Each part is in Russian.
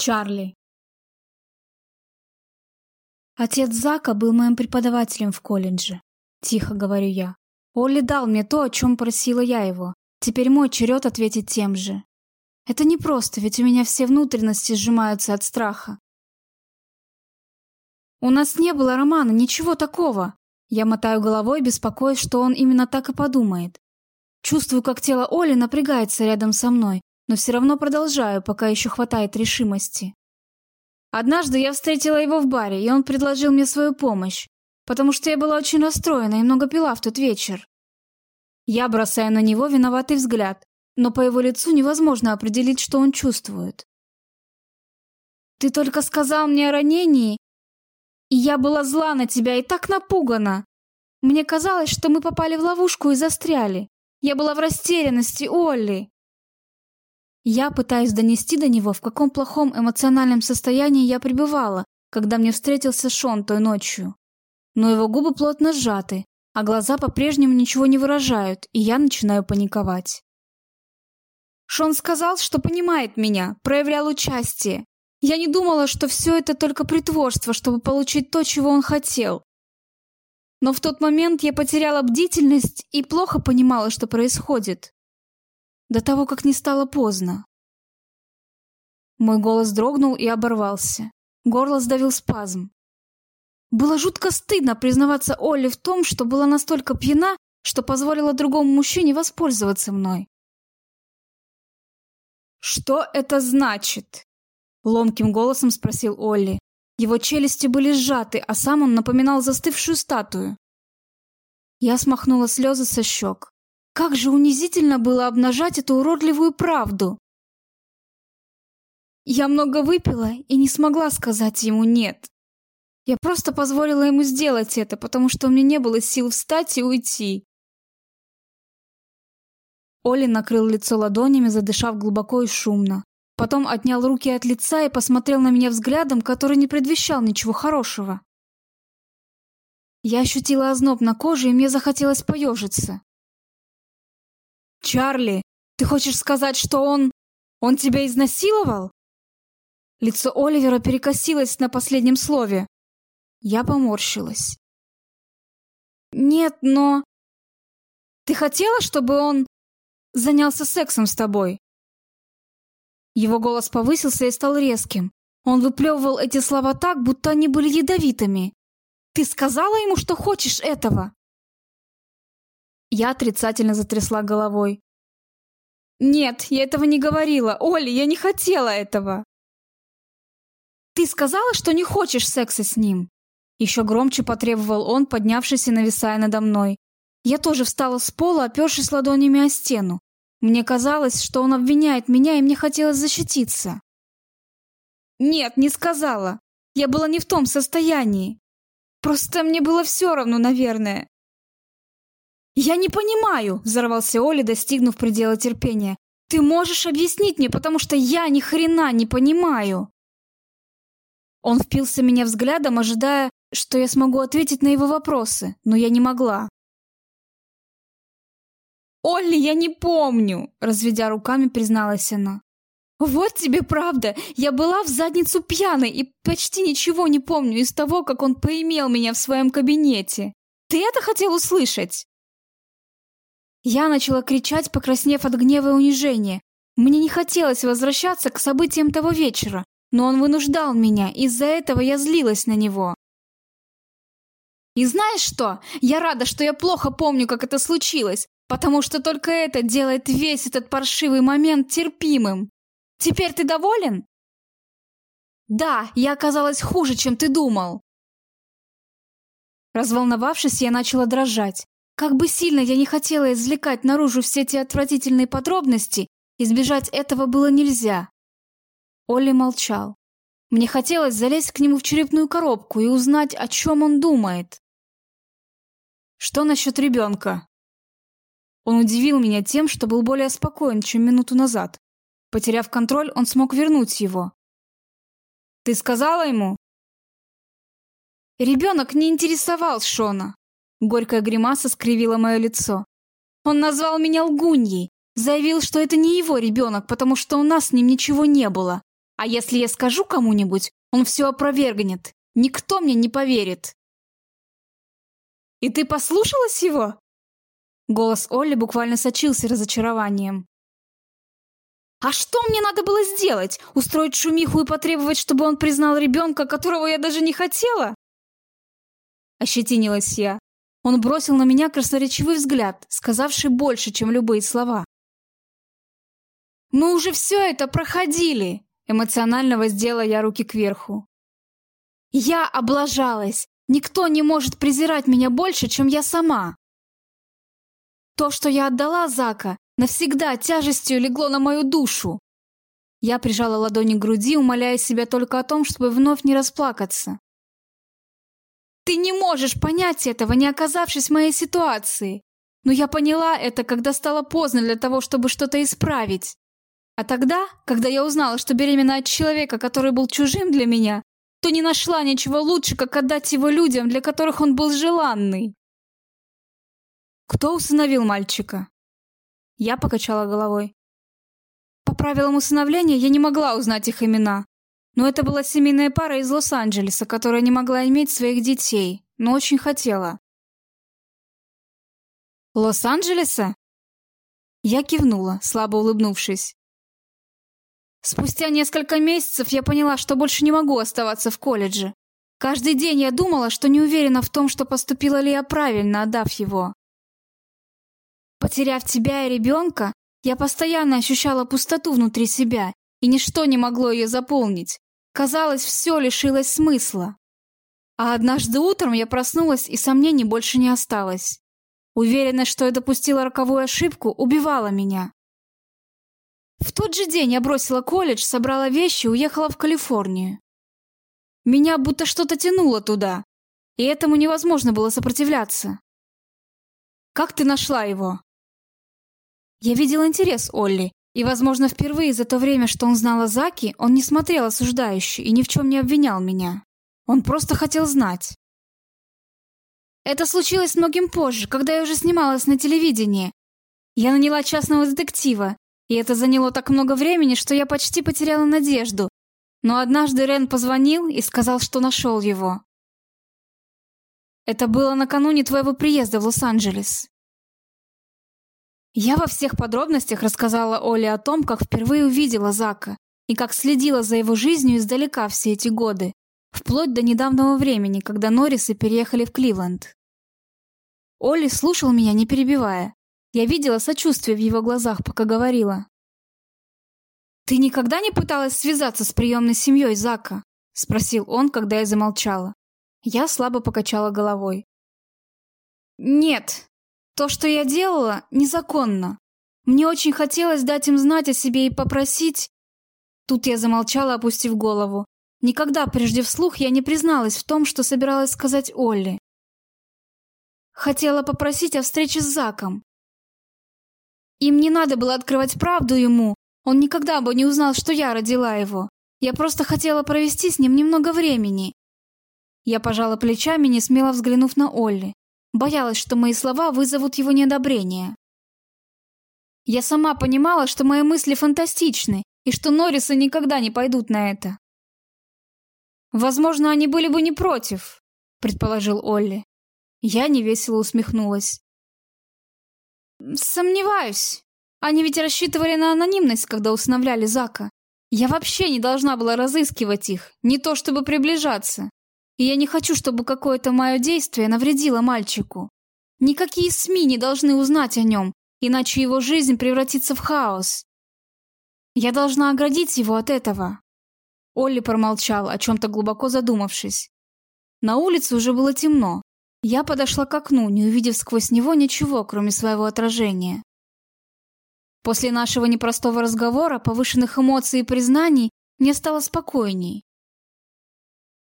Чарли. Отец Зака был моим преподавателем в колледже. Тихо говорю я. Олли дал мне то, о чем просила я его. Теперь мой черед ответить тем же. Это непросто, ведь у меня все внутренности сжимаются от страха. У нас не было романа, ничего такого. Я мотаю головой, беспокоясь, что он именно так и подумает. Чувствую, как тело Оли напрягается рядом со мной, но все равно продолжаю, пока еще хватает решимости. Однажды я встретила его в баре, и он предложил мне свою помощь, потому что я была очень расстроена и много пила в тот вечер. Я бросаю на него виноватый взгляд, но по его лицу невозможно определить, что он чувствует. «Ты только сказал мне о ранении, и я была зла на тебя и так напугана. Мне казалось, что мы попали в ловушку и застряли. Я была в растерянности, Олли!» Я пытаюсь донести до него, в каком плохом эмоциональном состоянии я пребывала, когда мне встретился Шон той ночью. Но его губы плотно сжаты, а глаза по-прежнему ничего не выражают, и я начинаю паниковать. Шон сказал, что понимает меня, проявлял участие. Я не думала, что все это только притворство, чтобы получить то, чего он хотел. Но в тот момент я потеряла бдительность и плохо понимала, что происходит до того, как не стало поздно. Мой голос дрогнул и оборвался. Горло сдавил спазм. Было жутко стыдно признаваться Олли в том, что была настолько пьяна, что позволила другому мужчине воспользоваться мной. «Что это значит?» Ломким голосом спросил Олли. Его челюсти были сжаты, а сам он напоминал застывшую статую. Я смахнула слезы со щек. Как же унизительно было обнажать эту уродливую правду. Я много выпила и не смогла сказать ему «нет». Я просто позволила ему сделать это, потому что у меня не было сил встать и уйти. Оли накрыл лицо ладонями, задышав глубоко и шумно. Потом отнял руки от лица и посмотрел на меня взглядом, который не предвещал ничего хорошего. Я ощутила озноб на коже, и мне захотелось поежиться. «Чарли, ты хочешь сказать, что он... он тебя изнасиловал?» Лицо Оливера перекосилось на последнем слове. Я поморщилась. «Нет, но... Ты хотела, чтобы он занялся сексом с тобой?» Его голос повысился и стал резким. Он выплевывал эти слова так, будто они были ядовитыми. «Ты сказала ему, что хочешь этого?» Я отрицательно затрясла головой. «Нет, я этого не говорила. Оля, я не хотела этого!» «Ты сказала, что не хочешь секса с ним?» Еще громче потребовал он, поднявшись и нависая надо мной. Я тоже встала с пола, опершись ладонями о стену. Мне казалось, что он обвиняет меня, и мне хотелось защититься. «Нет, не сказала. Я была не в том состоянии. Просто мне было все равно, наверное. «Я не понимаю!» – взорвался Оля, достигнув предела терпения. «Ты можешь объяснить мне, потому что я ни хрена не понимаю!» Он впился меня взглядом, ожидая, что я смогу ответить на его вопросы, но я не могла. «Олли, я не помню!» – разведя руками, призналась она. «Вот тебе правда! Я была в задницу пьяной и почти ничего не помню из того, как он поимел меня в своем кабинете. Ты это хотел услышать?» Я начала кричать, покраснев от гнева и унижения. Мне не хотелось возвращаться к событиям того вечера, но он вынуждал меня, из-за этого я злилась на него. И знаешь что? Я рада, что я плохо помню, как это случилось, потому что только это делает весь этот паршивый момент терпимым. Теперь ты доволен? Да, я оказалась хуже, чем ты думал. Разволновавшись, я начала дрожать. Как бы сильно я не хотела извлекать наружу все эти отвратительные подробности, избежать этого было нельзя. Олли молчал. Мне хотелось залезть к нему в черепную коробку и узнать, о чем он думает. Что насчет ребенка? Он удивил меня тем, что был более спокоен, чем минуту назад. Потеряв контроль, он смог вернуть его. «Ты сказала ему?» Ребенок не интересовал Шона. Горькая гримаса скривила мое лицо. Он назвал меня лгуньей, заявил, что это не его ребенок, потому что у нас с ним ничего не было. А если я скажу кому-нибудь, он все опровергнет. Никто мне не поверит. «И ты послушалась его?» Голос Олли буквально сочился разочарованием. «А что мне надо было сделать? Устроить шумиху и потребовать, чтобы он признал ребенка, которого я даже не хотела?» Ощетинилась я. Он бросил на меня красноречивый взгляд, сказавший больше, чем любые слова. «Мы уже все это проходили!» Эмоционально воздела я руки кверху. «Я облажалась! Никто не может презирать меня больше, чем я сама!» То, что я отдала Зака, навсегда тяжестью легло на мою душу. Я прижала ладони к груди, умоляя себя только о том, чтобы вновь не расплакаться. Ты не можешь понять этого, не оказавшись в моей ситуации. Но я поняла это, когда стало поздно для того, чтобы что-то исправить. А тогда, когда я узнала, что беременна от человека, который был чужим для меня, то не нашла ничего лучше, как отдать его людям, для которых он был желанный. Кто усыновил мальчика? Я покачала головой. По правилам усыновления я не могла узнать их имена. Но это была семейная пара из Лос-Анджелеса, которая не могла иметь своих детей, но очень хотела. Лос-Анджелеса? Я кивнула, слабо улыбнувшись. Спустя несколько месяцев я поняла, что больше не могу оставаться в колледже. Каждый день я думала, что не уверена в том, что поступила ли я правильно, отдав его. Потеряв тебя и ребенка, я постоянно ощущала пустоту внутри себя, и ничто не могло ее заполнить. Казалось, все лишилось смысла. А однажды утром я проснулась, и сомнений больше не осталось. Уверенность, что я допустила роковую ошибку, убивала меня. В тот же день я бросила колледж, собрала вещи и уехала в Калифорнию. Меня будто что-то тянуло туда, и этому невозможно было сопротивляться. Как ты нашла его? Я видел интерес Олли, и, возможно, впервые за то время, что он знал о Заки, он не смотрел осуждающе и ни в чем не обвинял меня. Он просто хотел знать. Это случилось многим позже, когда я уже снималась на телевидении. Я наняла частного детектива, и это заняло так много времени, что я почти потеряла надежду. Но однажды Рен позвонил и сказал, что нашел его. Это было накануне твоего приезда в Лос-Анджелес. Я во всех подробностях рассказала Оле о том, как впервые увидела Зака и как следила за его жизнью издалека все эти годы, вплоть до недавнего времени, когда Норрисы переехали в Кливленд. Олли слушал меня, не перебивая, я видела сочувствие в его глазах, пока говорила. «Ты никогда не пыталась связаться с приемной семьей Зака?» — спросил он, когда я замолчала. Я слабо покачала головой. «Нет, то, что я делала, незаконно. Мне очень хотелось дать им знать о себе и попросить...» Тут я замолчала, опустив голову. Никогда прежде вслух я не призналась в том, что собиралась сказать Олли. Хотела попросить о встрече с Заком. Им не надо было открывать правду ему. Он никогда бы не узнал, что я родила его. Я просто хотела провести с ним немного времени. Я пожала плечами, не смело взглянув на Олли. Боялась, что мои слова вызовут его неодобрение. Я сама понимала, что мои мысли фантастичны, и что Норрисы никогда не пойдут на это. «Возможно, они были бы не против», — предположил Олли. Я невесело усмехнулась. Сомневаюсь. Они ведь рассчитывали на анонимность, когда усыновляли Зака. Я вообще не должна была разыскивать их, не то чтобы приближаться. И я не хочу, чтобы какое-то мое действие навредило мальчику. Никакие СМИ не должны узнать о нем, иначе его жизнь превратится в хаос. Я должна оградить его от этого. Олли промолчал, о чем-то глубоко задумавшись. На улице уже было темно, я подошла к окну, не увидев сквозь него ничего, кроме своего отражения. После нашего непростого разговора, повышенных эмоций и признаний, мне стало спокойней.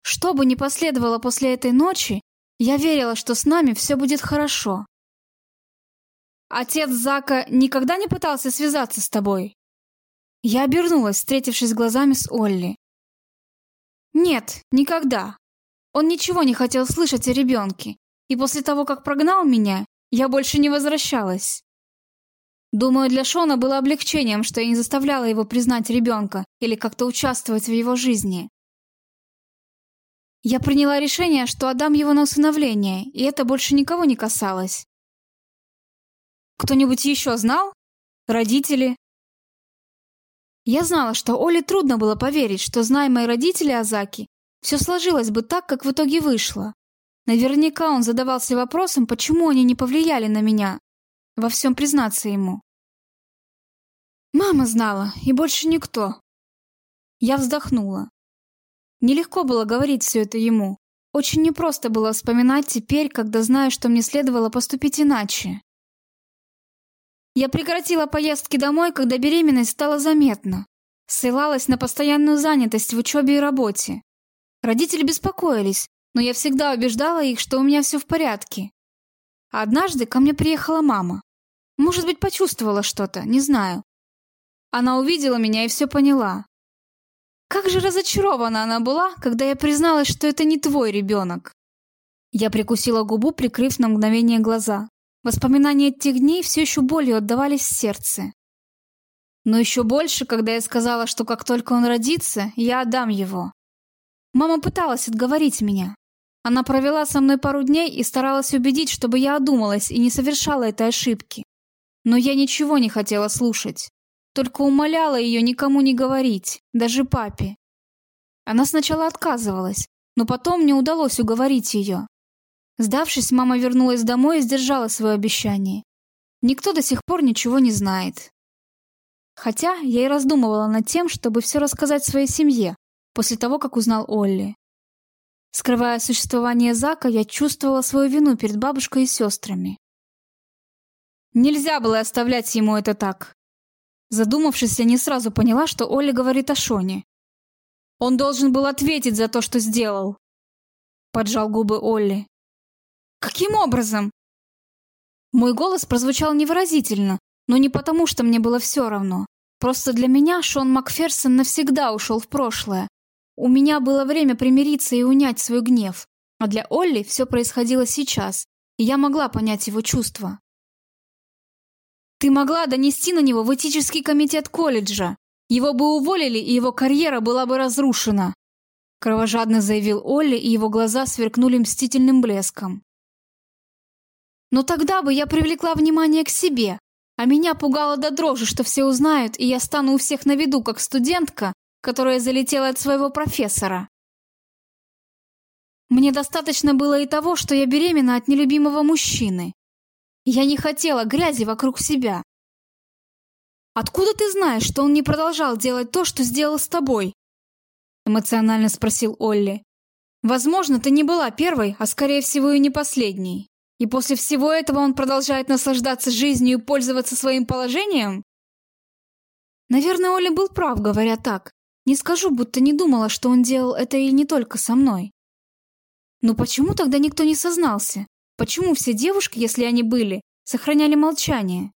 Что бы ни последовало после этой ночи, я верила, что с нами все будет хорошо. Отец Зака никогда не пытался связаться с тобой? Я обернулась, встретившись глазами с Олли. Нет, никогда. Он ничего не хотел слышать о ребенке, и после того, как прогнал меня, я больше не возвращалась. Думаю, для Шона было облегчением, что я не заставляла его признать ребенка или как-то участвовать в его жизни. Я приняла решение, что отдам его на усыновление, и это больше никого не касалось. Кто-нибудь еще знал? Родители? Я знала, что Оле трудно было поверить, что, зная мои родители Азаки, все сложилось бы так, как в итоге вышло. Наверняка он задавался вопросом, почему они не повлияли на меня. Во всем признаться ему. Мама знала, и больше никто. Я вздохнула. Нелегко было говорить все это ему. Очень непросто было вспоминать теперь, когда знаю, что мне следовало поступить иначе. Я прекратила поездки домой, когда беременность стала заметна. Ссылалась на постоянную занятость в учебе и работе. Родители беспокоились, но я всегда убеждала их, что у меня все в порядке. однажды ко мне приехала мама. Может быть, почувствовала что-то, не знаю. Она увидела меня и все поняла. Как же разочарована она была, когда я призналась, что это не твой ребенок. Я прикусила губу, прикрыв на мгновение глаза. Воспоминания тех дней все еще болью отдавались в сердце. Но еще больше, когда я сказала, что как только он родится, я отдам его. Мама пыталась отговорить меня. Она провела со мной пару дней и старалась убедить, чтобы я одумалась и не совершала этой ошибки. Но я ничего не хотела слушать. Только умоляла ее никому не говорить, даже папе. Она сначала отказывалась, но потом мне удалось уговорить ее. Сдавшись, мама вернулась домой и сдержала свое обещание. Никто до сих пор ничего не знает. Хотя я и раздумывала над тем, чтобы все рассказать своей семье, после того, как узнал Олли. Скрывая существование Зака, я чувствовала свою вину перед бабушкой и сестрами. Нельзя было оставлять ему это так. Задумавшись, я не сразу поняла, что Олли говорит о Шоне. Он должен был ответить за то, что сделал. Поджал губы Олли. Каким образом? Мой голос прозвучал невыразительно, но не потому, что мне было все равно. Просто для меня Шон Макферсон навсегда ушел в прошлое, у меня было время примириться и унять свой гнев, а для Олли все происходило сейчас, и я могла понять его чувства. Ты могла донести на него в этический комитет колледжа. Его бы уволили, и его карьера была бы разрушена. Кровожадно заявил Олли, и его глаза сверкнули мстительным блеском. Но тогда бы я привлекла внимание к себе, а меня пугало до дрожи, что все узнают, и я стану у всех на виду как студентка, которая залетела от своего профессора. Мне достаточно было и того, что я беременна от нелюбимого мужчины. Я не хотела грязи вокруг себя. «Откуда ты знаешь, что он не продолжал делать то, что сделал с тобой?» Эмоционально спросил Олли. «Возможно, ты не была первой, а скорее всего и не последней. И после всего этого он продолжает наслаждаться жизнью и пользоваться своим положением?» Наверное, Олли был прав, говоря так. Не скажу, будто не думала, что он делал это и не только со мной. Но почему тогда никто не сознался? Почему все девушки, если они были, сохраняли молчание?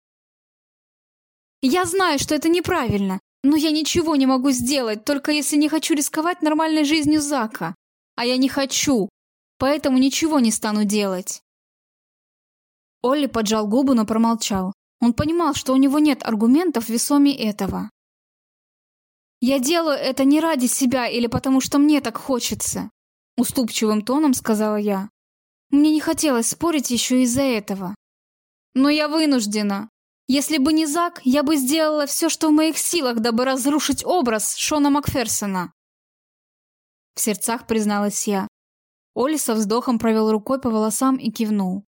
Я знаю, что это неправильно, но я ничего не могу сделать, только если не хочу рисковать нормальной жизнью Зака. А я не хочу, поэтому ничего не стану делать. Олли поджал губы, но промолчал. Он понимал, что у него нет аргументов весомее этого. Я делаю это не ради себя или потому, что мне так хочется, уступчивым тоном сказала я. Мне не хотелось спорить еще из-за этого. Но я вынуждена. Если бы не Зак, я бы сделала все, что в моих силах, дабы разрушить образ Шона Макферсона. В сердцах призналась я. Оли со вздохом провел рукой по волосам и кивнул.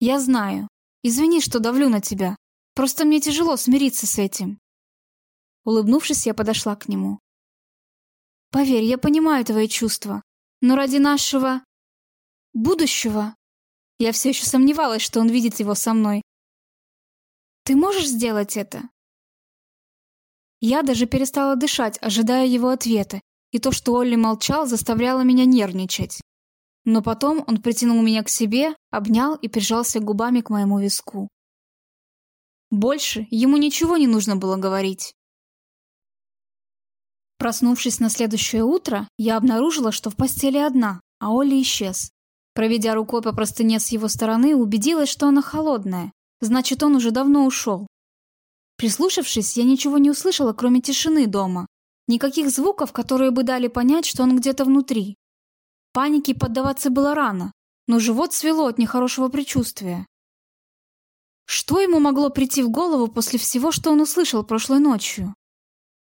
Я знаю. Извини, что давлю на тебя. Просто мне тяжело смириться с этим. Улыбнувшись, я подошла к нему. Поверь, я понимаю твои чувства, но ради нашего будущего я все еще сомневалась, что он видит его со мной. Ты можешь сделать это? Я даже перестала дышать, ожидая его ответа, и то, что Олли молчал, заставляло меня нервничать. Но потом он притянул меня к себе, обнял и прижался губами к моему виску. Больше ему ничего не нужно было говорить. Проснувшись на следующее утро, я обнаружила, что в постели одна, а Олли исчез. Проведя рукой по простыне с его стороны, убедилась, что она холодная. Значит, он уже давно ушел. Прислушавшись, я ничего не услышала, кроме тишины дома. Никаких звуков, которые бы дали понять, что он где-то внутри. Панике поддаваться было рано, но живот свело от нехорошего предчувствия. Что ему могло прийти в голову после всего, что он услышал прошлой ночью?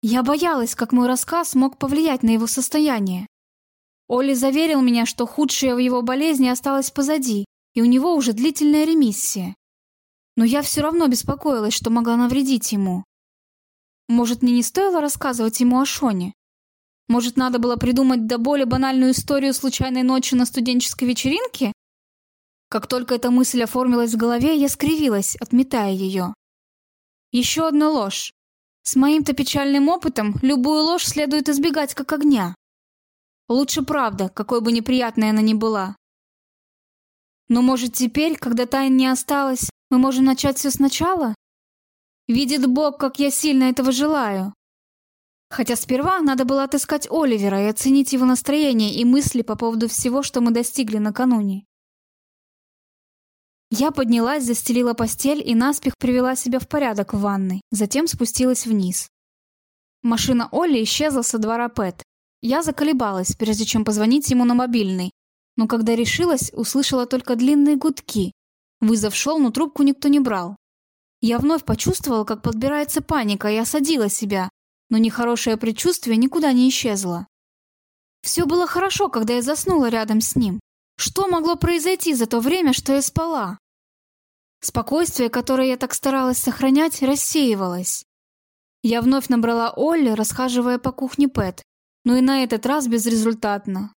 Я боялась, как мой рассказ мог повлиять на его состояние. Оли заверил меня, что худшее в его болезни осталось позади, и у него уже длительная ремиссия. Но я все равно беспокоилась, что могла навредить ему. Может, мне не стоило рассказывать ему о Шоне? Может, надо было придумать до боли банальную историю случайной ночи на студенческой вечеринке? Как только эта мысль оформилась в голове, я скривилась, отметая ее. Еще одна ложь. С моим-то печальным опытом любую ложь следует избегать как огня. Лучше правда, какой бы неприятной она ни была. Но может теперь, когда тайн не осталось, мы можем начать все сначала? Видит Бог, как я сильно этого желаю. Хотя сперва надо было отыскать Оливера и оценить его настроение и мысли по поводу всего, что мы достигли накануне. Я поднялась, застелила постель и наспех привела себя в порядок в ванной, затем спустилась вниз. Машина Олли исчезла со двора Пэт. Я заколебалась, прежде чем позвонить ему на мобильный, но когда решилась, услышала только длинные гудки. Вызов шел, но трубку никто не брал. Я вновь почувствовала, как подбирается паника, и осадила себя, но нехорошее предчувствие никуда не исчезло. Все было хорошо, когда я заснула рядом с ним. Что могло произойти за то время, что я спала? Спокойствие, которое я так старалась сохранять, рассеивалось. Я вновь набрала Олли, расхаживая по кухне Пэт, но и на этот раз безрезультатно.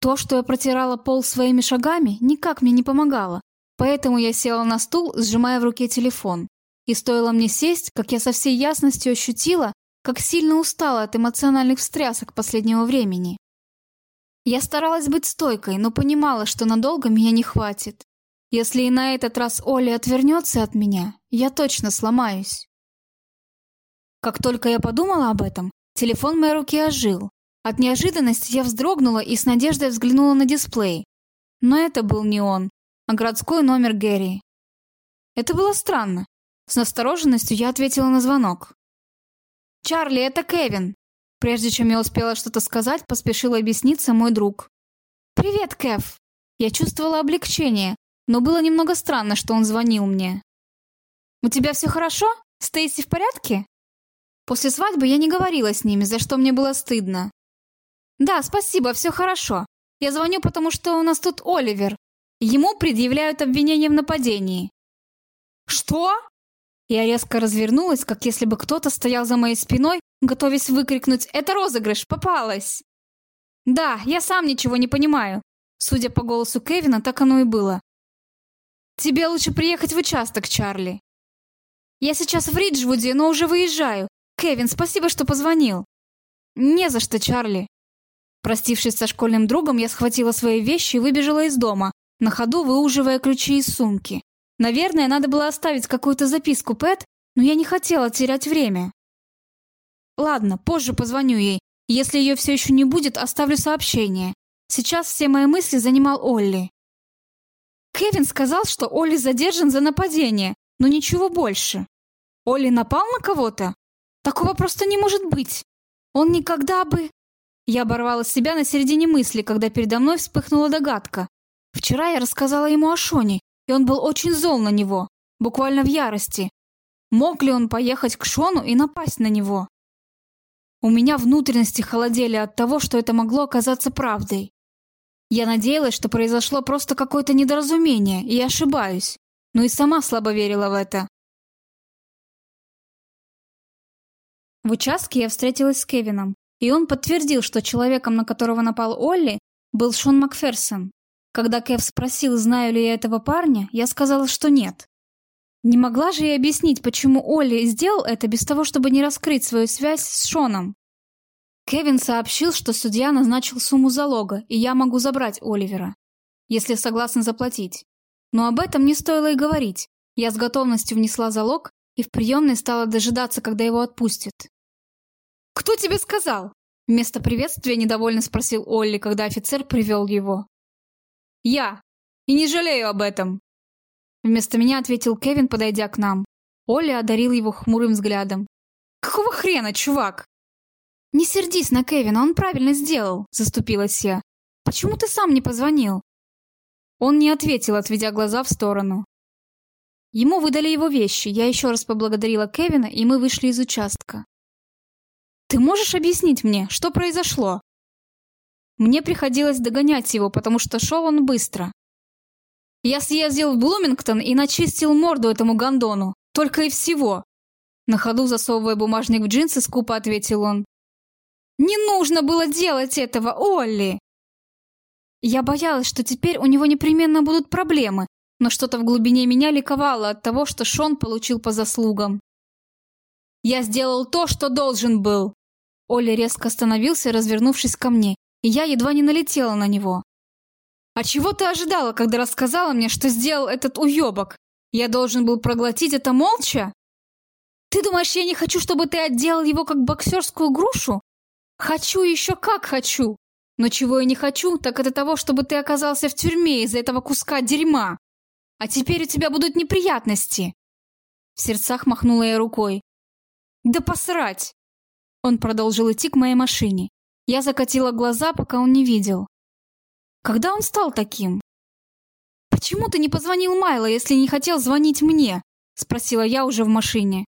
То, что я протирала пол своими шагами, никак мне не помогало, поэтому я села на стул, сжимая в руке телефон. И стоило мне сесть, как я со всей ясностью ощутила, как сильно устала от эмоциональных встрясок последнего времени. Я старалась быть стойкой, но понимала, что надолго меня не хватит. Если и на этот раз Оля отвернется от меня, я точно сломаюсь. Как только я подумала об этом, телефон моей руке ожил, от неожиданности я вздрогнула и с надеждой взглянула на дисплей. Но это был не он, а городской номер Гэри. Это было странно. С настороженностью я ответила на звонок. «Чарли, это Кевин!» Прежде чем я успела что-то сказать, поспешил объясниться мой друг. «Привет, Кев!» Я чувствовала облегчение, но было немного странно, что он звонил мне. «У тебя все хорошо? Стейси в порядке?» После свадьбы я не говорила с ними, за что мне было стыдно. «Да, спасибо, все хорошо. Я звоню, потому что у нас тут Оливер. Ему предъявляют обвинение в нападении». «Что?» Я резко развернулась, как если бы кто-то стоял за моей спиной, готовясь выкрикнуть «Это розыгрыш! Попалась!» «Да, я сам ничего не понимаю». Судя по голосу Кевина, так оно и было. «Тебе лучше приехать в участок, Чарли». «Я сейчас в Риджвуде, но уже выезжаю. Кевин, спасибо, что позвонил». «Не за что, Чарли. Простившись со школьным другом, я схватила свои вещи и выбежала из дома, на ходу выуживая ключи из сумки. Наверное, надо было оставить какую-то записку Пэт, но я не хотела терять время. Ладно, позже позвоню ей. Если ее все еще не будет, оставлю сообщение. Сейчас все мои мысли занимал Олли. Кевин сказал, что Олли задержан за нападение, но ничего больше. Олли напал на кого-то? Такого просто не может быть. Он никогда бы... Я оборвала себя на середине мысли, когда передо мной вспыхнула догадка. Вчера я рассказала ему о Шоне, и он был очень зол на него, буквально в ярости. Мог ли он поехать к Шону и напасть на него? У меня внутренности холодели от того, что это могло оказаться правдой. Я надеялась, что произошло просто какое-то недоразумение, и ошибаюсь, но и сама слабо верила в это. В участке я встретилась с Кевином. И он подтвердил, что человеком, на которого напал Олли, был Шон Макферсон. Когда Кев спросил, знаю ли я этого парня, я сказала, что нет. Не могла же я объяснить, почему Олли сделал это без того, чтобы не раскрыть свою связь с Шоном. Кевин сообщил, что судья назначил сумму залога, и я могу забрать Оливера, если согласен заплатить. Но об этом не стоило и говорить. Я с готовностью внесла залог и в приемной стала дожидаться, когда его отпустят. «Кто тебе сказал?» Вместо приветствия недовольно спросил Олли, когда офицер привел его. «Я. И не жалею об этом». Вместо меня ответил Кевин, подойдя к нам. Оля одарил его хмурым взглядом. «Какого хрена, чувак?» «Не сердись на Кевина, он правильно сделал», — заступилась я. «Почему ты сам не позвонил?» Он не ответил, отведя глаза в сторону. Ему выдали его вещи, я еще раз поблагодарила Кевина, и мы вышли из участка. «Ты можешь объяснить мне, что произошло?» Мне приходилось догонять его, потому что шел он быстро. Я съездил в Блумингтон и начистил морду этому гондону. Только и всего. На ходу засовывая бумажник в джинсы, скупо ответил он. «Не нужно было делать этого, Олли!» Я боялась, что теперь у него непременно будут проблемы, но что-то в глубине меня ликовало от того, что Шон получил по заслугам. «Я сделал то, что должен был!» Оля резко остановился, развернувшись ко мне, и я едва не налетела на него. «А чего ты ожидала, когда рассказала мне, что сделал этот уёбок? Я должен был проглотить это молча? Ты думаешь, я не хочу, чтобы ты отделал его как боксерскую грушу? Хочу еще как хочу! Но чего я не хочу, так это того, чтобы ты оказался в тюрьме из-за этого куска дерьма. А теперь у тебя будут неприятности!» В сердцах махнула я рукой. «Да посрать!» Он продолжил идти к моей машине. Я закатила глаза, пока он не видел. Когда он стал таким? «Почему ты не позвонил Майло, если не хотел звонить мне?» Спросила я уже в машине.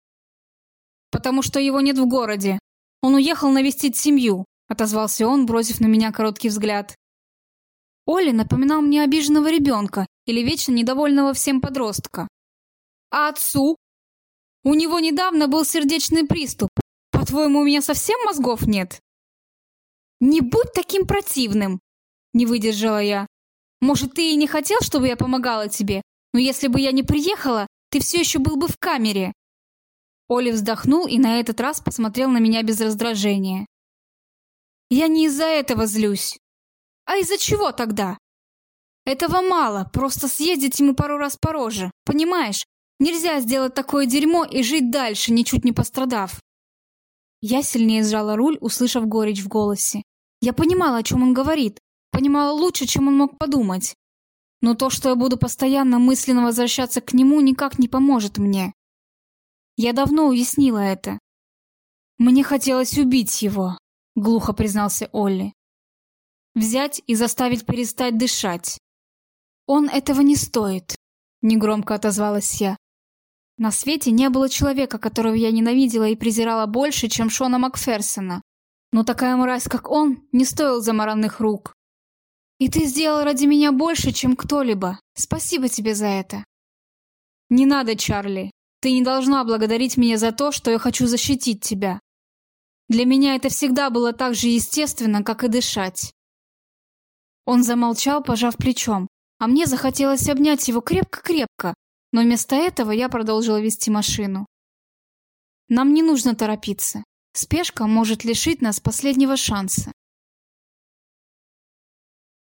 «Потому что его нет в городе. Он уехал навестить семью», отозвался он, бросив на меня короткий взгляд. Оля напоминал мне обиженного ребенка или вечно недовольного всем подростка. «А отцу? У него недавно был сердечный приступ. По-твоему, у меня совсем мозгов нет?» «Не будь таким противным!» Не выдержала я. «Может, ты и не хотел, чтобы я помогала тебе? Но если бы я не приехала, ты все еще был бы в камере!» Оли вздохнул и на этот раз посмотрел на меня без раздражения. «Я не из-за этого злюсь. А из-за чего тогда?» «Этого мало, просто съездить ему пару раз по роже, понимаешь? Нельзя сделать такое дерьмо и жить дальше, ничуть не пострадав. Я сильнее сжала руль, услышав горечь в голосе. Я понимала, о чем он говорит. Понимала лучше, чем он мог подумать. Но то, что я буду постоянно мысленно возвращаться к нему, никак не поможет мне. Я давно уяснила это. Мне хотелось убить его, глухо признался Олли. Взять и заставить перестать дышать. Он этого не стоит, негромко отозвалась я. На свете не было человека, которого я ненавидела и презирала больше, чем Шона Макферсона. Но такая мразь, как он, не стоил замаранных рук. И ты сделал ради меня больше, чем кто-либо. Спасибо тебе за это. Не надо, Чарли. Ты не должна благодарить меня за то, что я хочу защитить тебя. Для меня это всегда было так же естественно, как и дышать. Он замолчал, пожав плечом, а мне захотелось обнять его крепко-крепко, но вместо этого я продолжила вести машину. Нам не нужно торопиться. Спешка может лишить нас последнего шанса.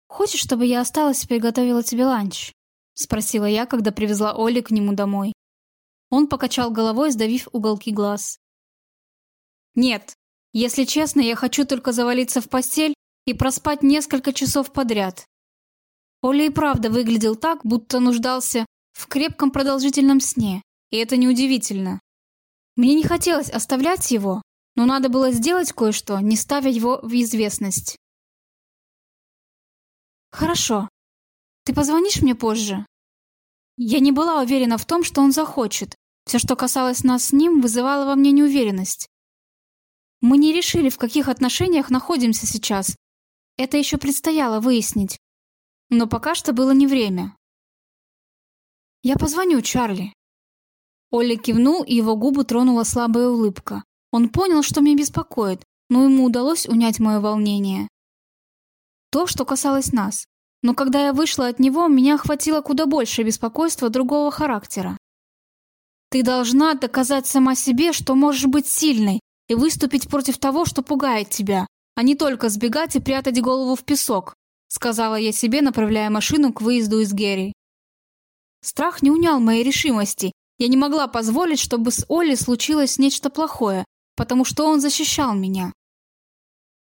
«Хочешь, чтобы я осталась и приготовила тебе ланч?» — спросила я, когда привезла Оли к нему домой. Он покачал головой, сдавив уголки глаз. «Нет, если честно, я хочу только завалиться в постель и проспать несколько часов подряд». Оля и правда выглядел так, будто нуждался в крепком продолжительном сне, и это неудивительно. Мне не хотелось оставлять его, но надо было сделать кое-что, не ставя его в известность. Хорошо. Ты позвонишь мне позже? Я не была уверена в том, что он захочет. Все, что касалось нас с ним, вызывало во мне неуверенность. Мы не решили, в каких отношениях находимся сейчас. Это еще предстояло выяснить. Но пока что было не время. «Я позвоню Чарли». Олли кивнул, и его губы тронула слабая улыбка. Он понял, что меня беспокоит, но ему удалось унять мое волнение. То, что касалось нас. Но когда я вышла от него, меня охватило куда больше беспокойства другого характера. Ты должна доказать сама себе, что можешь быть сильной и выступить против того, что пугает тебя, а не только сбегать и прятать голову в песок, сказала я себе, направляя машину к выезду из Герри. Страх не унял моей решимости. Я не могла позволить, чтобы с Олли случилось нечто плохое, потому что он защищал меня.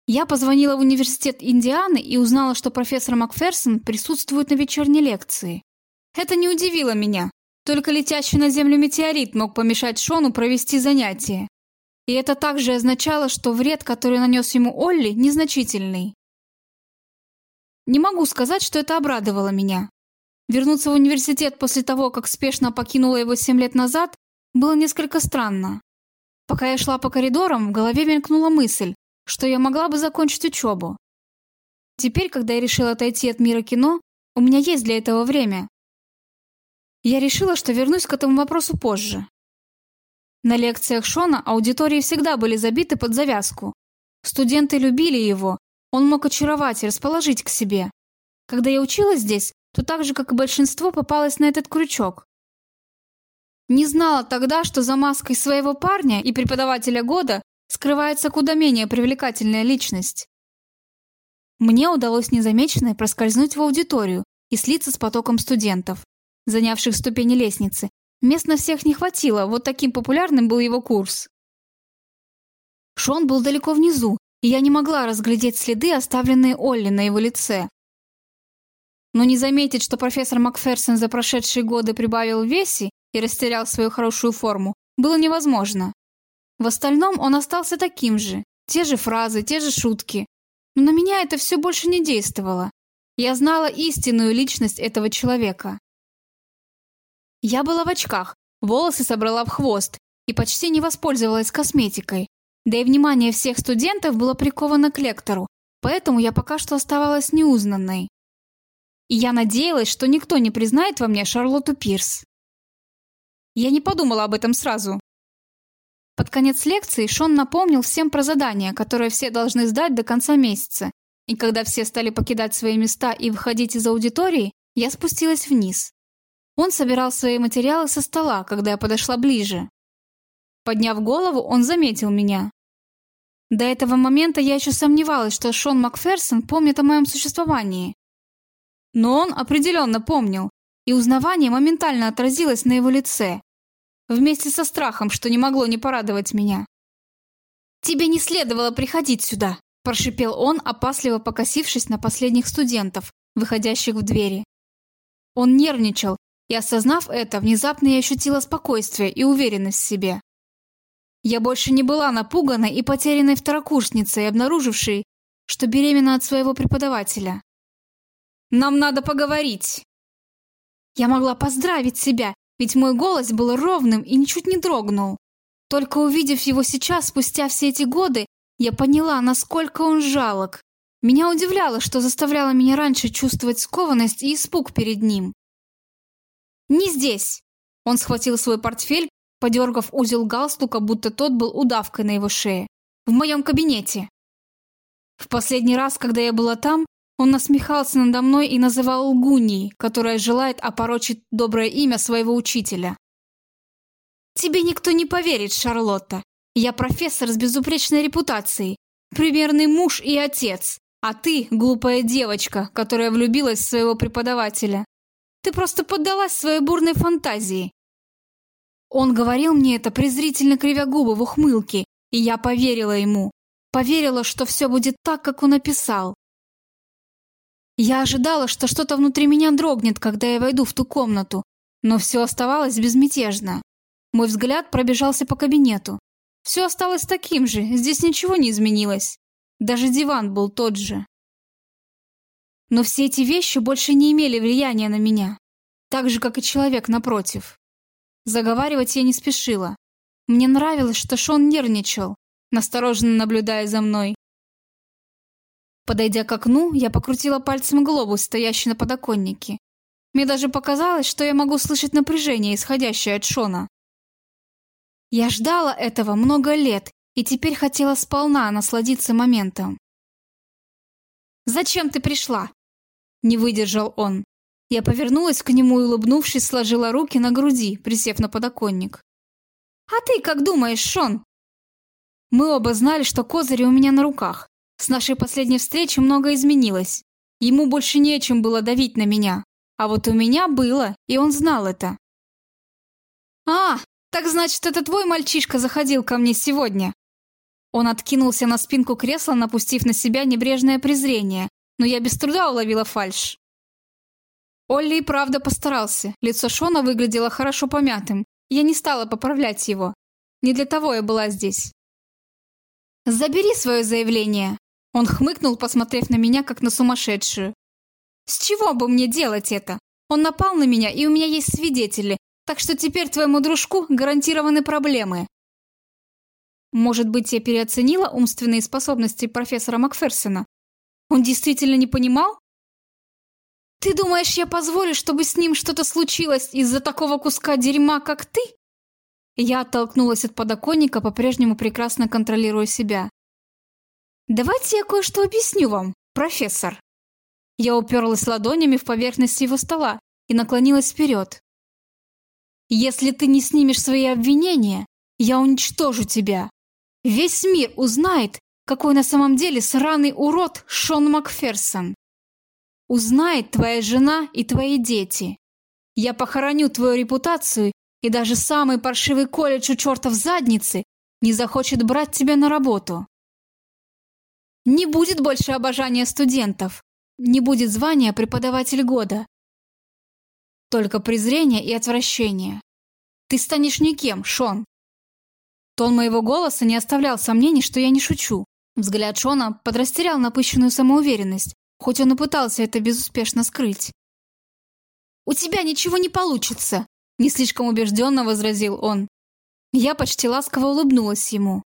Я позвонила в университет Индианы и узнала, что профессор Макферсон присутствует на вечерней лекции. Это не удивило меня. Только летящий на Землю метеорит мог помешать Шону провести занятие. И это также означало, что вред, который нанес ему Олли, незначительный. Не могу сказать, что это обрадовало меня. Вернуться в университет после того, как спешно покинула его семь лет назад, было несколько странно. Пока я шла по коридорам, в голове мелькнула мысль, что я могла бы закончить учебу. Теперь, когда я решила отойти от мира кино, у меня есть для этого время. Я решила, что вернусь к этому вопросу позже. На лекциях Шона аудитории всегда были забиты под завязку. Студенты любили его, он мог очаровать и расположить к себе. Когда я училась здесь, то так же, как и большинство, попалась на этот крючок. Не знала тогда, что за маской своего парня и преподавателя года скрывается куда менее привлекательная личность. Мне удалось незамеченной проскользнуть в аудиторию и слиться с потоком студентов занявших ступени лестницы. Мест на всех не хватило, вот таким популярным был его курс. Шон был далеко внизу, и я не могла разглядеть следы, оставленные Олли на его лице. Но не заметить, что профессор Макферсон за прошедшие годы прибавил в весе и растерял свою хорошую форму, было невозможно. В остальном он остался таким же. Те же фразы, те же шутки. Но на меня это все больше не действовало. Я знала истинную личность этого человека. Я была в очках, волосы собрала в хвост и почти не воспользовалась косметикой. Да и внимание всех студентов было приковано к лектору, поэтому я пока что оставалась неузнанной. И я надеялась, что никто не признает во мне Шарлотту Пирс. Я не подумала об этом сразу. Под конец лекции Шон напомнил всем про задание, которое все должны сдать до конца месяца. И когда все стали покидать свои места и выходить из аудитории, я спустилась вниз. Он собирал свои материалы со стола, когда я подошла ближе. Подняв голову, он заметил меня. До этого момента я еще сомневалась, что Шон Макферсон помнит о моем существовании. Но он определенно помнил, и узнавание моментально отразилось на его лице, вместе со страхом, что не могло не порадовать меня. «Тебе не следовало приходить сюда», – прошипел он, опасливо покосившись на последних студентов, выходящих в двери. Он нервничал, и осознав это, внезапно я ощутила спокойствие и уверенность в себе. Я больше не была напуганной и потерянной второкурсницей, обнаружившей, что беременна от своего преподавателя. «Нам надо поговорить!» Я могла поздравить себя, ведь мой голос был ровным и ничуть не дрогнул. Только увидев его сейчас, спустя все эти годы, я поняла, насколько он жалок. Меня удивляло, что заставляло меня раньше чувствовать скованность и испуг перед ним. «Не здесь!» Он схватил свой портфель, подергав узел галстука, будто тот был удавкой на его шее. «В моем кабинете!» В последний раз, когда я была там, он насмехался надо мной и называл лгуньей, которая желает опорочить доброе имя своего учителя. «Тебе никто не поверит, Шарлотта. Я профессор с безупречной репутацией, примерный муж и отец, а ты – глупая девочка, которая влюбилась в своего преподавателя. Ты просто поддалась своей бурной фантазии. Он говорил мне это, презрительно кривя губы в ухмылке, и я поверила ему. Поверила, что все будет так, как он написал. Я ожидала, что что-то внутри меня дрогнет, когда я войду в ту комнату, но все оставалось безмятежно. Мой взгляд пробежался по кабинету. Все осталось таким же, здесь ничего не изменилось. Даже диван был тот же. Но все эти вещи больше не имели влияния на меня, так же, как и человек напротив. Заговаривать я не спешила. Мне нравилось, что Шон нервничал, настороженно наблюдая за мной. Подойдя к окну, я покрутила пальцем глобус, стоящий на подоконнике. Мне даже показалось, что я могу слышать напряжение, исходящее от Шона. Я ждала этого много лет и теперь хотела сполна насладиться моментом. «Зачем ты пришла?» Не выдержал он. Я повернулась к нему и, улыбнувшись, сложила руки на груди, присев на подоконник. «А ты как думаешь, Шон?» Мы оба знали, что козыри у меня на руках. С нашей последней встречи многое изменилось. Ему больше нечем было давить на меня. А вот у меня было, и он знал это. «А, так значит, это твой мальчишка заходил ко мне сегодня?» Он откинулся на спинку кресла, напустив на себя небрежное презрение, но я без труда уловила фальшь. Олли и правда постарался. Лицо Шона выглядело хорошо помятым. Я не стала поправлять его. Не для того я была здесь. «Забери свое заявление!» Он хмыкнул, посмотрев на меня, как на сумасшедшую. «С чего бы мне делать это? Он напал на меня, и у меня есть свидетели, так что теперь твоему дружку гарантированы проблемы». Может быть, я переоценила умственные способности профессора Макферсона? Он действительно не понимал? Ты думаешь, я позволю, чтобы с ним что-то случилось из-за такого куска дерьма, как ты? Я оттолкнулась от подоконника, по-прежнему прекрасно контролируя себя. Давайте я кое-что объясню вам, профессор. Я уперлась ладонями в поверхность его стола и наклонилась вперед. Если ты не снимешь свои обвинения, я уничтожу тебя. Весь мир узнает, какой на самом деле сраный урод Шон Макферсон. Узнает твоя жена и твои дети. Я похороню твою репутацию, и даже самый паршивый колледж у черта в заднице не захочет брать тебя на работу. Не будет больше обожания студентов, не будет звания преподаватель года. Только презрение и отвращение. Ты станешь никем, Шон. Тон моего голоса не оставлял сомнений, что я не шучу. Взгляд Шона подрастерял напыщенную самоуверенность, хоть он и пытался это безуспешно скрыть. «У тебя ничего не получится!» – не слишком убежденно возразил он. Я почти ласково улыбнулась ему.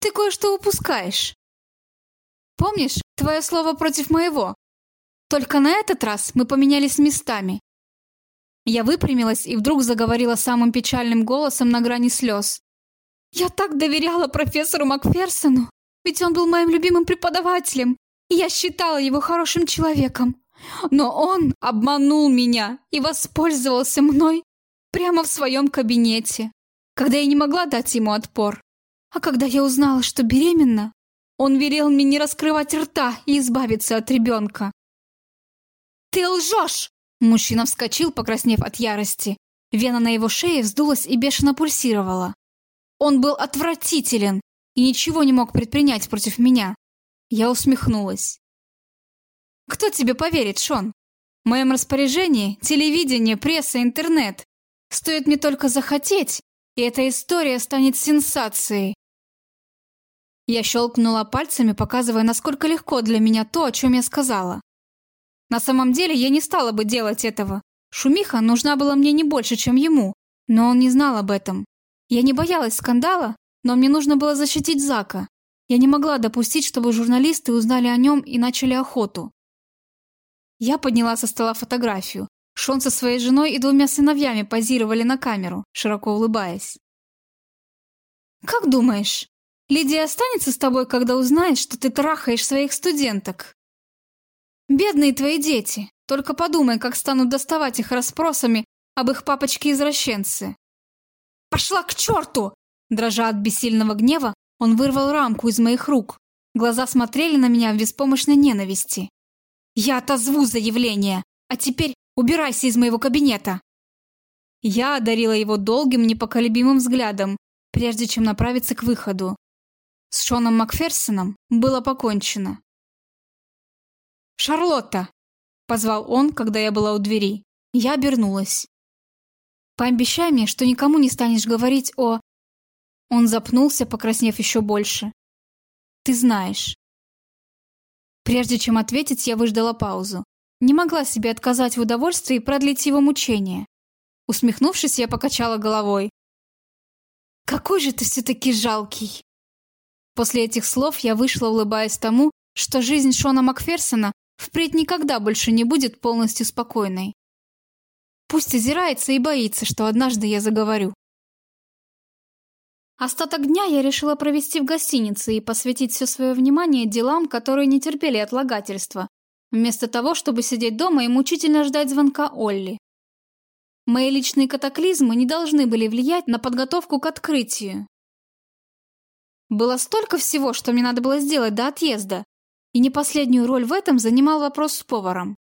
«Ты кое-что упускаешь. Помнишь, твое слово против моего? Только на этот раз мы поменялись местами». Я выпрямилась и вдруг заговорила самым печальным голосом на грани слез. Я так доверяла профессору Макферсону, ведь он был моим любимым преподавателем, и я считала его хорошим человеком. Но он обманул меня и воспользовался мной прямо в своем кабинете, когда я не могла дать ему отпор. А когда я узнала, что беременна, он велел мне не раскрывать рта и избавиться от ребенка. «Ты лжешь!» Мужчина вскочил, покраснев от ярости. Вена на его шее вздулась и бешено пульсировала. Он был отвратителен и ничего не мог предпринять против меня. Я усмехнулась. Кто тебе поверит, Шон? В моем распоряжении телевидение, пресса, интернет. Стоит мне только захотеть, и эта история станет сенсацией. Я щелкнула пальцами, показывая, насколько легко для меня то, о чем я сказала. На самом деле я не стала бы делать этого. Шумиха нужна была мне не больше, чем ему, но он не знал об этом. Я не боялась скандала, но мне нужно было защитить Зака. Я не могла допустить, чтобы журналисты узнали о нем и начали охоту. Я подняла со стола фотографию. Шон со своей женой и двумя сыновьями позировали на камеру, широко улыбаясь. «Как думаешь, Лидия останется с тобой, когда узнает, что ты трахаешь своих студенток?» «Бедные твои дети. Только подумай, как станут доставать их расспросами об их папочке-извращенце. «Пошла к черту!» Дрожа от бессильного гнева, он вырвал рамку из моих рук. Глаза смотрели на меня в беспомощной ненависти. «Я отозву заявление, а теперь убирайся из моего кабинета!» Я одарила его долгим, непоколебимым взглядом, прежде чем направиться к выходу. С Шоном Макферсоном было покончено. «Шарлотта!» — позвал он, когда я была у двери. Я обернулась. Пообещай мне, что никому не станешь говорить о...» Он запнулся, покраснев еще больше. «Ты знаешь». Прежде чем ответить, я выждала паузу. Не могла себе отказать в удовольствии продлить его мучение. Усмехнувшись, я покачала головой. «Какой же ты все-таки жалкий!» После этих слов я вышла, улыбаясь тому, что жизнь Шона Макферсона впредь никогда больше не будет полностью спокойной. Пусть озирается и боится, что однажды я заговорю. Остаток дня я решила провести в гостинице и посвятить все свое внимание делам, которые не терпели отлагательства, вместо того, чтобы сидеть дома и мучительно ждать звонка Олли. Мои личные катаклизмы не должны были влиять на подготовку к открытию. Было столько всего, что мне надо было сделать до отъезда, и не последнюю роль в этом занимал вопрос с поваром.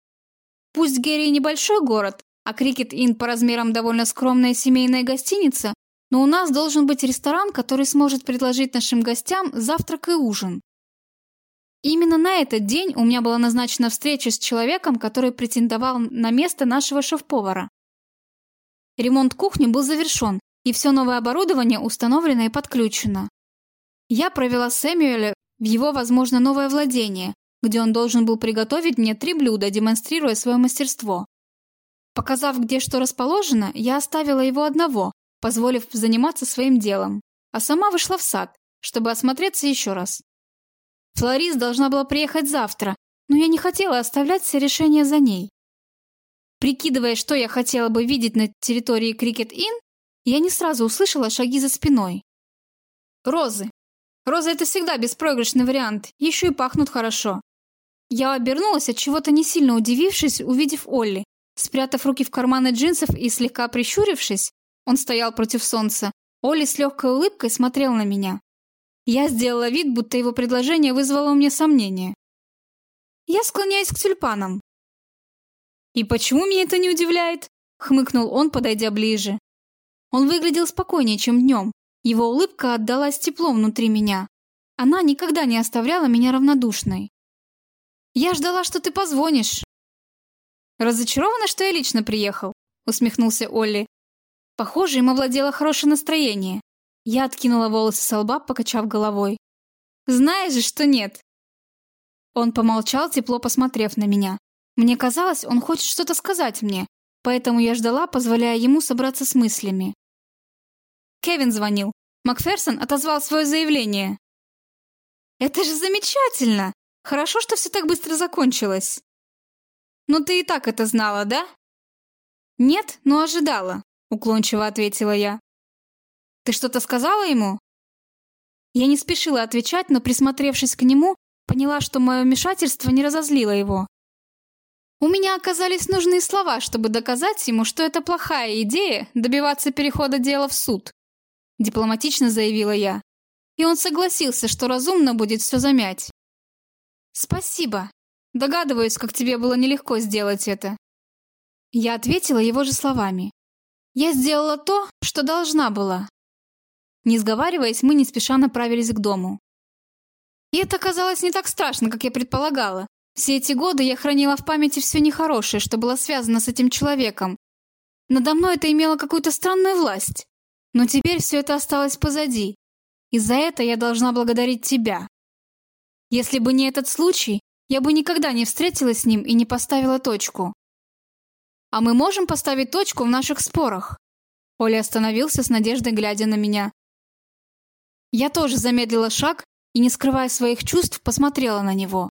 Пусть Герри небольшой город, а Крикет-Ин по размерам довольно скромная семейная гостиница, но у нас должен быть ресторан, который сможет предложить нашим гостям завтрак и ужин. Именно на этот день у меня была назначена встреча с человеком, который претендовал на место нашего шеф-повара. Ремонт кухни был завершен, и все новое оборудование установлено и подключено. Я провела Сэмюэля в его, возможно, новое владение, где он должен был приготовить мне три блюда, демонстрируя свое мастерство. Показав, где что расположено, я оставила его одного, позволив заниматься своим делом, а сама вышла в сад, чтобы осмотреться еще раз. Флорис должна была приехать завтра, но я не хотела оставлять все решения за ней. Прикидывая, что я хотела бы видеть на территории Крикет-Inn, я не сразу услышала шаги за спиной. Розы. Розы – это всегда беспроигрышный вариант, еще и пахнут хорошо. Я обернулась, от чего-то не сильно удивившись, увидев Олли. Спрятав руки в карманы джинсов и слегка прищурившись, он стоял против солнца. Олли с легкой улыбкой смотрел на меня. Я сделала вид, будто его предложение вызвало у меня сомнения. Я склоняюсь к тюльпанам. «И почему меня это не удивляет?» — хмыкнул он, подойдя ближе. Он выглядел спокойнее, чем днем. Его улыбка отдалась теплом внутри меня. Она никогда не оставляла меня равнодушной. «Я ждала, что ты позвонишь». «Разочарована, что я лично приехал?» — усмехнулся Олли. Похоже, им овладело хорошее настроение. Я откинула волосы со лба, покачав головой. «Знаешь же, что нет!» Он помолчал, тепло посмотрев на меня. Мне казалось, он хочет что-то сказать мне, поэтому я ждала, позволяя ему собраться с мыслями. Кевин звонил. Макферсон отозвал свое заявление. «Это же замечательно! Хорошо, что все так быстро закончилось!» «Ну ты и так это знала, да?» «Нет, но ожидала», — уклончиво ответила я. Ты что-то сказала ему?» Я не спешила отвечать, но, присмотревшись к нему, поняла, что мое вмешательство не разозлило его. У меня оказались нужные слова, чтобы доказать ему, что это плохая идея добиваться перехода дела в суд. Дипломатично заявила я. И он согласился, что разумно будет все замять. «Спасибо. Догадываюсь, как тебе было нелегко сделать это». Я ответила его же словами. «Я сделала то, что должна была, не сговариваясь, мы не спеша направились к дому. И это казалось не так страшно, как я предполагала. Все эти годы я хранила в памяти все нехорошее, что было связано с этим человеком. Надо мной это имело какую-то странную власть. Но теперь все это осталось позади. И за это я должна благодарить тебя. Если бы не этот случай, я бы никогда не встретилась с ним и не поставила точку. А мы можем поставить точку в наших спорах? Оля остановился с надеждой, глядя на меня. Я тоже замедлила шаг и, не скрывая своих чувств, посмотрела на него.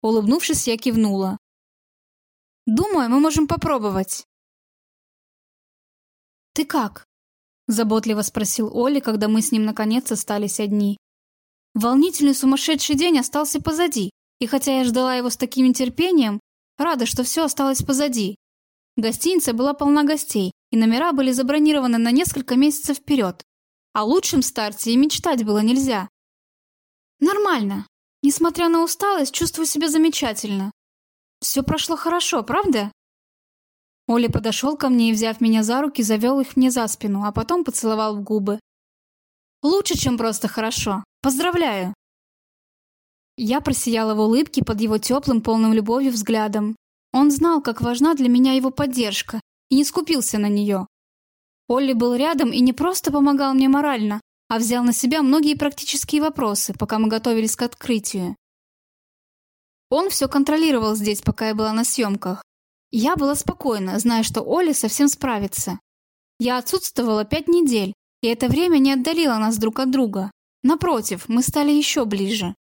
Улыбнувшись, я кивнула. «Думаю, мы можем попробовать». «Ты как?» – заботливо спросил Оли, когда мы с ним наконец остались одни. Волнительный сумасшедший день остался позади, и хотя я ждала его с таким нетерпением, рада, что все осталось позади. Гостиница была полна гостей, и номера были забронированы на несколько месяцев вперед. О лучшем старте и мечтать было нельзя. Нормально. Несмотря на усталость, чувствую себя замечательно. Все прошло хорошо, правда? Оля подошел ко мне и, взяв меня за руки, завел их мне за спину, а потом поцеловал в губы. Лучше, чем просто хорошо. Поздравляю. Я просияла в улыбке под его теплым, полным любовью взглядом. Он знал, как важна для меня его поддержка, и не скупился на нее. Олли был рядом и не просто помогал мне морально, а взял на себя многие практические вопросы, пока мы готовились к открытию. Он все контролировал здесь, пока я была на съемках. Я была спокойна, зная, что Оля совсем справится. Я отсутствовала пять недель, и это время не отдалило нас друг от друга. Напротив, мы стали еще ближе.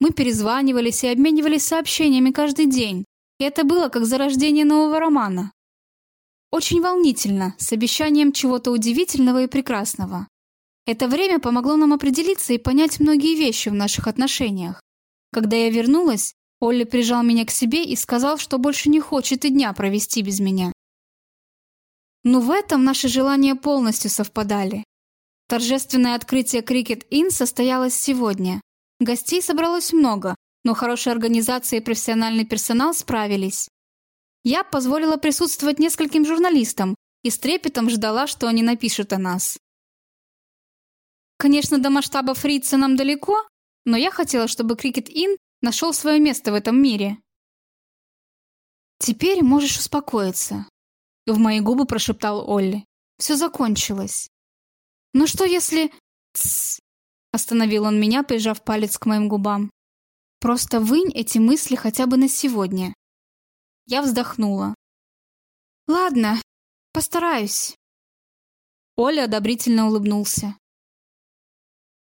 Мы перезванивались и обменивались сообщениями каждый день, и это было как зарождение нового романа. Очень волнительно, с обещанием чего-то удивительного и прекрасного. Это время помогло нам определиться и понять многие вещи в наших отношениях. Когда я вернулась, Олли прижал меня к себе и сказал, что больше не хочет и дня провести без меня. Но в этом наши желания полностью совпадали. Торжественное открытие Крикет Inn состоялось сегодня. Гостей собралось много, но хорошая организация и профессиональный персонал справились. Я позволила присутствовать нескольким журналистам и с трепетом ждала, что они напишут о нас. Конечно, до масштаба Фрица нам далеко, но я хотела, чтобы Крикет Ин нашел свое место в этом мире. Теперь можешь успокоиться. В мои губы прошептал Олли. Все закончилось. Ну что если... Тссс. Остановил он меня, прижав палец к моим губам. Просто вынь эти мысли хотя бы на сегодня. Я вздохнула. Ладно, постараюсь. Оля одобрительно улыбнулся.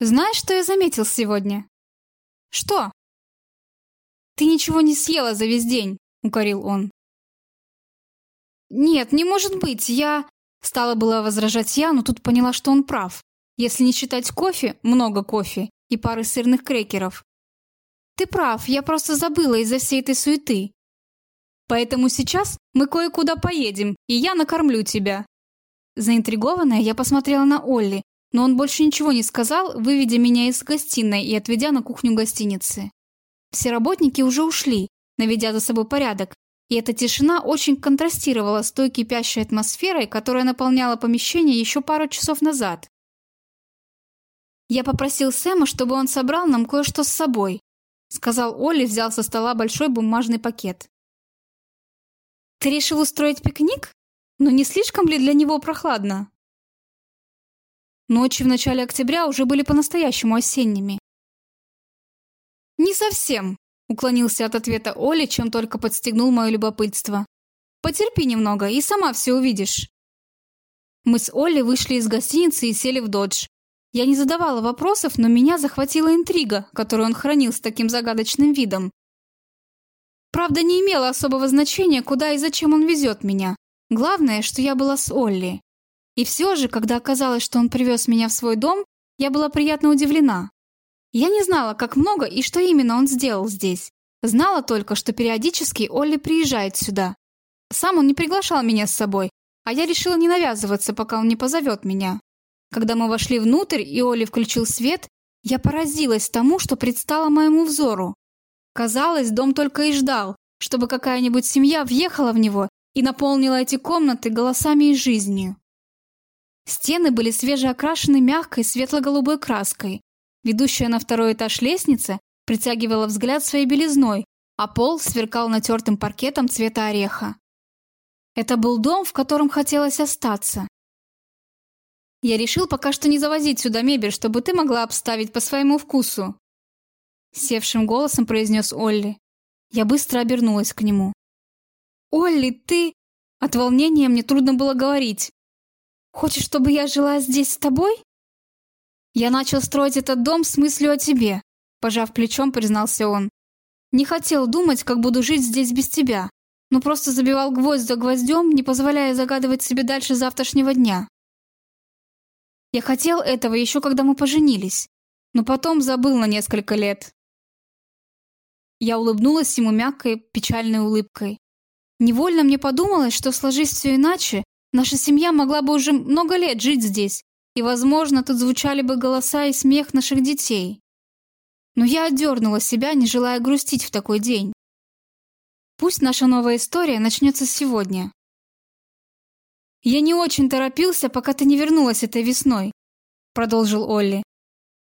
Знаешь, что я заметил сегодня? Что? Ты ничего не съела за весь день, укорил он. Нет, не может быть. Я стала была возражать я, но тут поняла, что он прав. Если не считать кофе, много кофе и пары сырных крекеров. Ты прав, я просто забыла из-за всей этой суеты. Поэтому сейчас мы кое-куда поедем, и я накормлю тебя. Заинтригованная, я посмотрела на Олли, но он больше ничего не сказал, выведя меня из гостиной и отведя на кухню гостиницы. Все работники уже ушли, наведя за собой порядок, и эта тишина очень контрастировала с той кипящей атмосферой, которая наполняла помещение еще пару часов назад. «Я попросил Сэма, чтобы он собрал нам кое-что с собой», сказал Олли, взял со стола большой бумажный пакет. «Ты решил устроить пикник? Но не слишком ли для него прохладно?» Ночи в начале октября уже были по-настоящему осенними. «Не совсем», — уклонился от ответа Оля, чем только подстегнул мое любопытство. «Потерпи немного, и сама все увидишь». Мы с Олли вышли из гостиницы и сели в додж. Я не задавала вопросов, но меня захватила интрига, которую он хранил с таким загадочным видом. Правда, не имело особого значения, куда и зачем он везет меня. Главное, что я была с Олли. И все же, когда оказалось, что он привез меня в свой дом, я была приятно удивлена. Я не знала, как много и что именно он сделал здесь. Знала только, что периодически Олли приезжает сюда. Сам он не приглашал меня с собой, а я решила не навязываться, пока он не позовет меня. Когда мы вошли внутрь и Олли включил свет, я поразилась тому, что предстало моему взору. Казалось, дом только и ждал, чтобы какая-нибудь семья въехала в него и наполнила эти комнаты голосами и жизнью. Стены были свежеокрашены мягкой светло-голубой краской. Ведущая на второй этаж лестница притягивала взгляд своей белизной, а пол сверкал натертым паркетом цвета ореха. Это был дом, в котором хотелось остаться. Я решил пока что не завозить сюда мебель, чтобы ты могла обставить по своему вкусу. Севшим голосом произнес Олли. Я быстро обернулась к нему. «Олли, ты...» От волнения мне трудно было говорить. Хочешь, чтобы я жила здесь с тобой? Я начал строить этот дом с мыслью о тебе, пожав плечом, признался он. Не хотел думать, как буду жить здесь без тебя, но просто забивал гвоздь за гвоздем, не позволяя загадывать себе дальше завтрашнего дня. Я хотел этого еще когда мы поженились, но потом забыл на несколько лет. Я улыбнулась ему мягкой, печальной улыбкой. Невольно мне подумалось, что сложись все иначе, Наша семья могла бы уже много лет жить здесь, и, возможно, тут звучали бы голоса и смех наших детей. Но я отдернула себя, не желая грустить в такой день. Пусть наша новая история начнется сегодня. «Я не очень торопился, пока ты не вернулась этой весной», — продолжил Олли.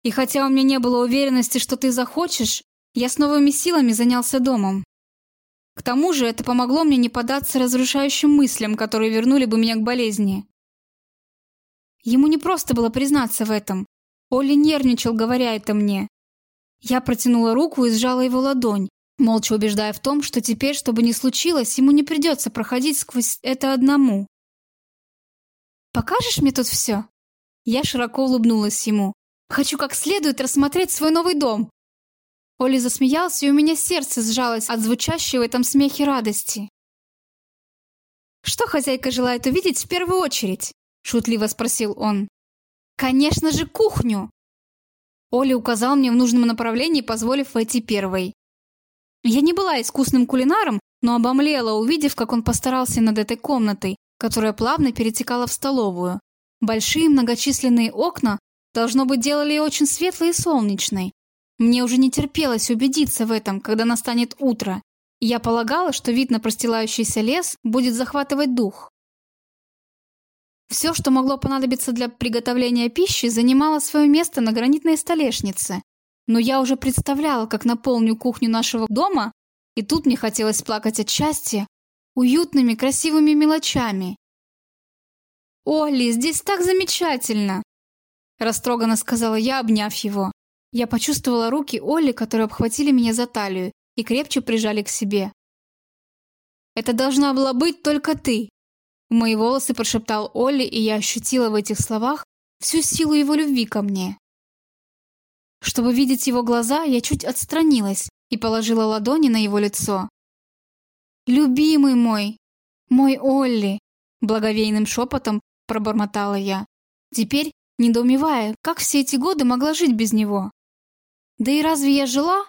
«И хотя у меня не было уверенности, что ты захочешь, я с новыми силами занялся домом. К тому же это помогло мне не поддаться разрушающим мыслям, которые вернули бы меня к болезни. Ему не просто было признаться в этом. Оля нервничал, говоря это мне. Я протянула руку и сжала его ладонь, молча убеждая в том, что теперь, что бы ни случилось, ему не придется проходить сквозь это одному. «Покажешь мне тут все?» Я широко улыбнулась ему. «Хочу как следует рассмотреть свой новый дом. Оля засмеялся, и у меня сердце сжалось от звучащей в этом смехе радости. «Что хозяйка желает увидеть в первую очередь?» – шутливо спросил он. «Конечно же, кухню!» Оля указал мне в нужном направлении, позволив войти первой. Я не была искусным кулинаром, но обомлела, увидев, как он постарался над этой комнатой, которая плавно перетекала в столовую. Большие многочисленные окна, должно быть, делали ее очень светлой и солнечной. Мне уже не терпелось убедиться в этом, когда настанет утро, я полагала, что вид на простилающийся лес будет захватывать дух. Все, что могло понадобиться для приготовления пищи, занимало свое место на гранитной столешнице. Но я уже представляла, как наполню кухню нашего дома, и тут мне хотелось плакать от счастья уютными, красивыми мелочами. «Олли, здесь так замечательно!» Растроганно сказала я, обняв его. Я почувствовала руки Олли, которые обхватили меня за талию и крепче прижали к себе. «Это должна была быть только ты!» Мои волосы прошептал Олли, и я ощутила в этих словах всю силу его любви ко мне. Чтобы видеть его глаза, я чуть отстранилась и положила ладони на его лицо. «Любимый мой! Мой Олли!» Благовейным шепотом пробормотала я. Теперь, недоумевая, как все эти годы могла жить без него. Да и разве я жила?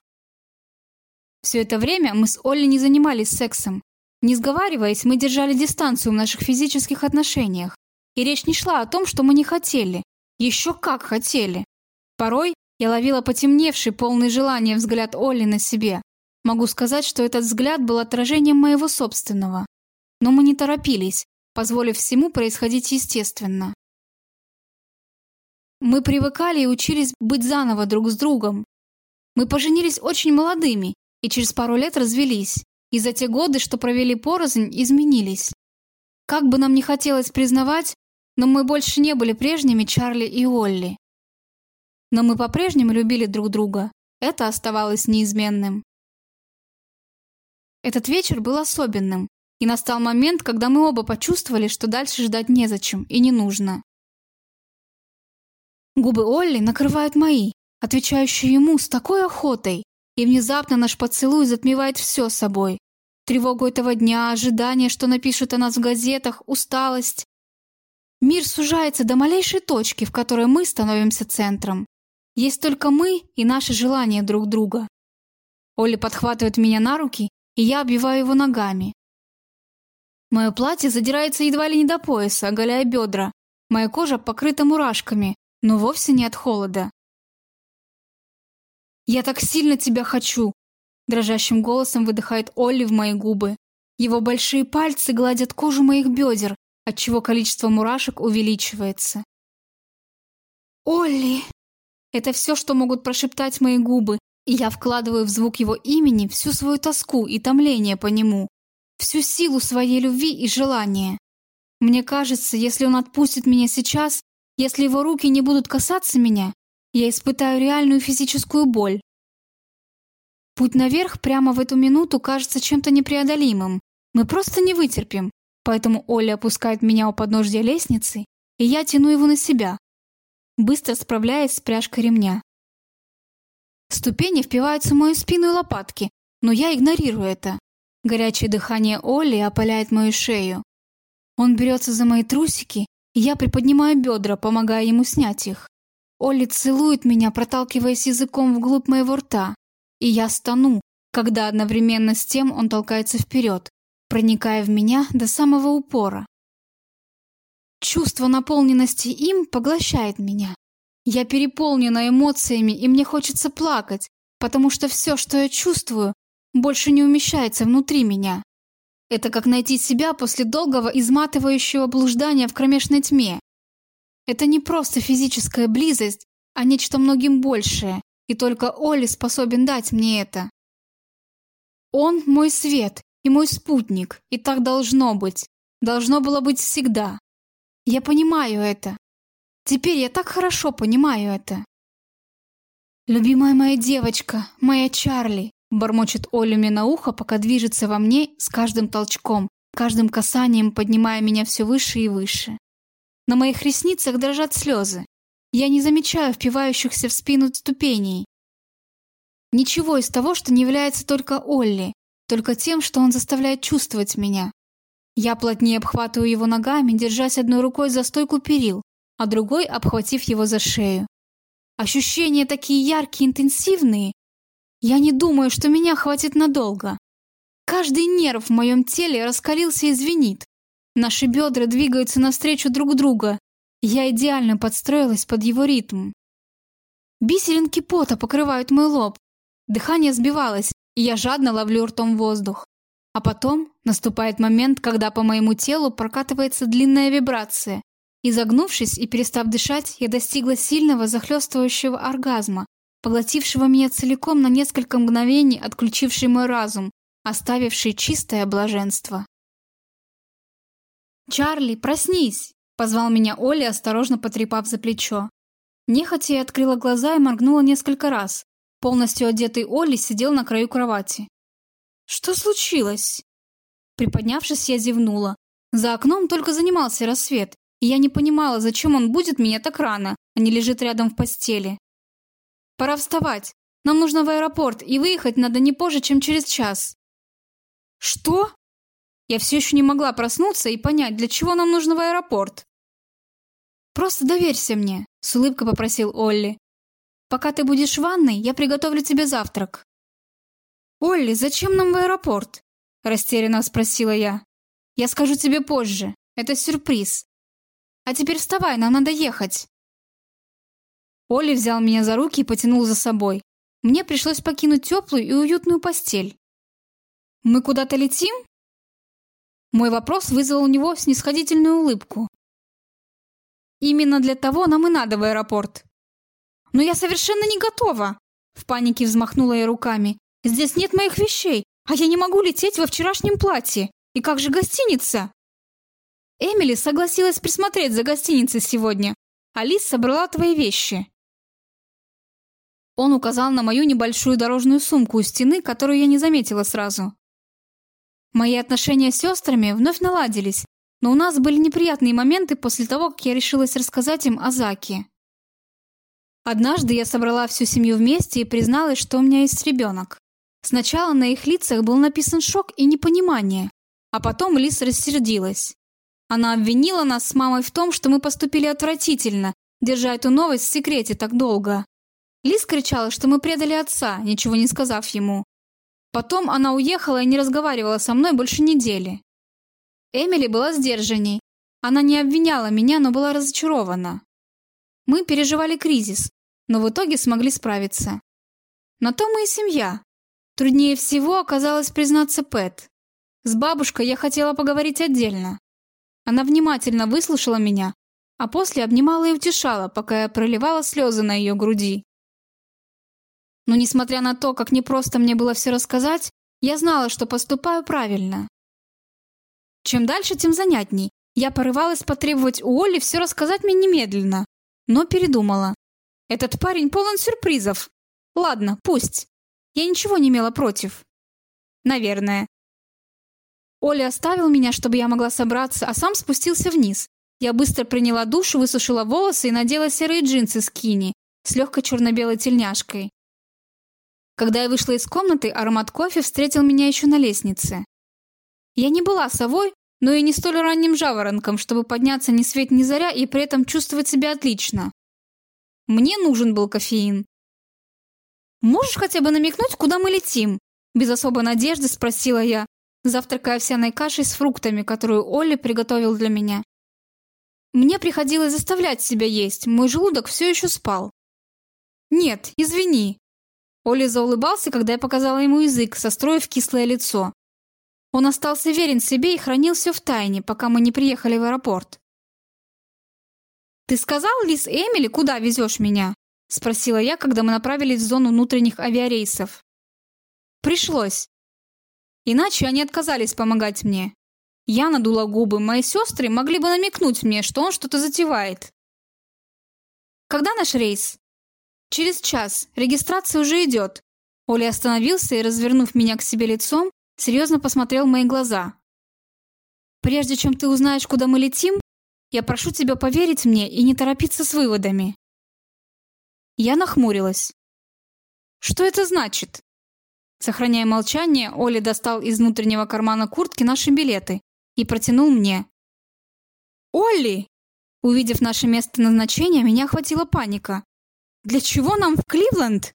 Все это время мы с Олли не занимались сексом. Не сговариваясь, мы держали дистанцию в наших физических отношениях. И речь не шла о том, что мы не хотели. Еще как хотели. Порой я ловила потемневший, полный желания взгляд Олли на себе. Могу сказать, что этот взгляд был отражением моего собственного. Но мы не торопились, позволив всему происходить естественно. Мы привыкали и учились быть заново друг с другом. Мы поженились очень молодыми и через пару лет развелись, и за те годы, что провели порознь, изменились. Как бы нам ни хотелось признавать, но мы больше не были прежними Чарли и Олли. Но мы по-прежнему любили друг друга. Это оставалось неизменным. Этот вечер был особенным, и настал момент, когда мы оба почувствовали, что дальше ждать незачем и не нужно. Губы Олли накрывают мои, отвечающие ему с такой охотой, и внезапно наш поцелуй затмевает все собой. Тревогу этого дня, ожидание, что напишут о нас в газетах, усталость. Мир сужается до малейшей точки, в которой мы становимся центром. Есть только мы и наши желания друг друга. Оля подхватывает меня на руки, и я обвиваю его ногами. Мое платье задирается едва ли не до пояса, оголяя бедра. Моя кожа покрыта мурашками, но вовсе не от холода. «Я так сильно тебя хочу!» Дрожащим голосом выдыхает Олли в мои губы. Его большие пальцы гладят кожу моих бедер, отчего количество мурашек увеличивается. «Олли!» Это все, что могут прошептать мои губы, и я вкладываю в звук его имени всю свою тоску и томление по нему, всю силу своей любви и желания. Мне кажется, если он отпустит меня сейчас, если его руки не будут касаться меня, я испытаю реальную физическую боль. Путь наверх прямо в эту минуту кажется чем-то непреодолимым. Мы просто не вытерпим. Поэтому Оля опускает меня у подножья лестницы, и я тяну его на себя, быстро справляясь с пряжкой ремня. Ступени впиваются в мою спину и лопатки, но я игнорирую это. Горячее дыхание Оли опаляет мою шею. Он берется за мои трусики, и я приподнимаю бедра, помогая ему снять их. Олли целует меня, проталкиваясь языком вглубь моего рта, и я стану, когда одновременно с тем он толкается вперед, проникая в меня до самого упора. Чувство наполненности им поглощает меня. Я переполнена эмоциями, и мне хочется плакать, потому что все, что я чувствую, больше не умещается внутри меня. Это как найти себя после долгого изматывающего блуждания в кромешной тьме. Это не просто физическая близость, а нечто многим большее, и только Оли способен дать мне это. Он мой свет и мой спутник, и так должно быть. Должно было быть всегда. Я понимаю это. Теперь я так хорошо понимаю это. «Любимая моя девочка, моя Чарли», бормочет Оля мне на ухо, пока движется во мне с каждым толчком, каждым касанием поднимая меня все выше и выше. На моих ресницах дрожат слезы. Я не замечаю впивающихся в спину ступеней. Ничего из того, что не является только Олли, только тем, что он заставляет чувствовать меня. Я плотнее обхватываю его ногами, держась одной рукой за стойку перил, а другой обхватив его за шею. Ощущения такие яркие, интенсивные. Я не думаю, что меня хватит надолго. Каждый нерв в моем теле раскалился и звенит. Наши бедра двигаются навстречу друг друга. Я идеально подстроилась под его ритм. Бисеринки пота покрывают мой лоб. Дыхание сбивалось, и я жадно ловлю ртом воздух. А потом наступает момент, когда по моему телу прокатывается длинная вибрация, Изогнувшись и перестав дышать, я достигла сильного захлестывающего оргазма, поглотившего меня целиком на несколько мгновений, отключивший мой разум, оставивший чистое блаженство. «Чарли, проснись!» — позвал меня Оля, осторожно потрепав за плечо. Нехотя я открыла глаза и моргнула несколько раз. Полностью одетый Олли сидел на краю кровати. «Что случилось?» Приподнявшись, я зевнула. За окном только занимался рассвет, и я не понимала, зачем он будет меня так рано, а не лежит рядом в постели. «Пора вставать. Нам нужно в аэропорт, и выехать надо не позже, чем через час». «Что?» Я все еще не могла проснуться и понять, для чего нам нужно в аэропорт. «Просто доверься мне», — с улыбкой попросил Олли. «Пока ты будешь в ванной, я приготовлю тебе завтрак». «Олли, зачем нам в аэропорт?» — растерянно спросила я. «Я скажу тебе позже. Это сюрприз. А теперь вставай, нам надо ехать». Олли взял меня за руки и потянул за собой. Мне пришлось покинуть теплую и уютную постель. «Мы куда-то летим?» Мой вопрос вызвал у него снисходительную улыбку. «Именно для того нам и надо в аэропорт». «Но я совершенно не готова!» В панике взмахнула я руками. «Здесь нет моих вещей, а я не могу лететь во вчерашнем платье. И как же гостиница?» Эмили согласилась присмотреть за гостиницей сегодня. Алис собрала твои вещи. Он указал на мою небольшую дорожную сумку у стены, которую я не заметила сразу. Мои отношения с сестрами вновь наладились, но у нас были неприятные моменты после того, как я решилась рассказать им о Заке. Однажды я собрала всю семью вместе и призналась, что у меня есть ребенок. Сначала на их лицах был написан шок и непонимание, а потом Лис рассердилась. Она обвинила нас с мамой в том, что мы поступили отвратительно, держа эту новость в секрете так долго. Лис кричала, что мы предали отца, ничего не сказав ему. Потом она уехала и не разговаривала со мной больше недели. Эмили была сдержанней. Она не обвиняла меня, но была разочарована. Мы переживали кризис, но в итоге смогли справиться. На то мы и семья. Труднее всего оказалось признаться Пэт. С бабушкой я хотела поговорить отдельно. Она внимательно выслушала меня, а после обнимала и утешала, пока я проливала слезы на ее груди. Но несмотря на то, как непросто мне было все рассказать, я знала, что поступаю правильно. Чем дальше, тем занятней. Я порывалась потребовать у Оли все рассказать мне немедленно, но передумала. Этот парень полон сюрпризов. Ладно, пусть. Я ничего не имела против. Наверное. Оля оставил меня, чтобы я могла собраться, а сам спустился вниз. Я быстро приняла душ, высушила волосы и надела серые джинсы скини с легкой черно-белой тельняшкой. Когда я вышла из комнаты, аромат кофе встретил меня еще на лестнице. Я не была совой, но и не столь ранним жаворонком, чтобы подняться ни свет ни заря и при этом чувствовать себя отлично. Мне нужен был кофеин. «Можешь хотя бы намекнуть, куда мы летим?» Без особой надежды спросила я, завтракая овсяной кашей с фруктами, которую Олли приготовил для меня. Мне приходилось заставлять себя есть, мой желудок все еще спал. «Нет, извини», Оля заулыбался, когда я показала ему язык, состроив кислое лицо. Он остался верен себе и хранил все в тайне, пока мы не приехали в аэропорт. «Ты сказал, Лис Эмили, куда везешь меня?» — спросила я, когда мы направились в зону внутренних авиарейсов. «Пришлось. Иначе они отказались помогать мне. Я надула губы, мои сестры могли бы намекнуть мне, что он что-то затевает. «Когда наш рейс?» «Через час. Регистрация уже идет». Оля остановился и, развернув меня к себе лицом, серьезно посмотрел в мои глаза. «Прежде чем ты узнаешь, куда мы летим, я прошу тебя поверить мне и не торопиться с выводами». Я нахмурилась. «Что это значит?» Сохраняя молчание, Оля достал из внутреннего кармана куртки наши билеты и протянул мне. «Олли!» Увидев наше место назначения, меня охватила паника. Для чего нам в Кливленд?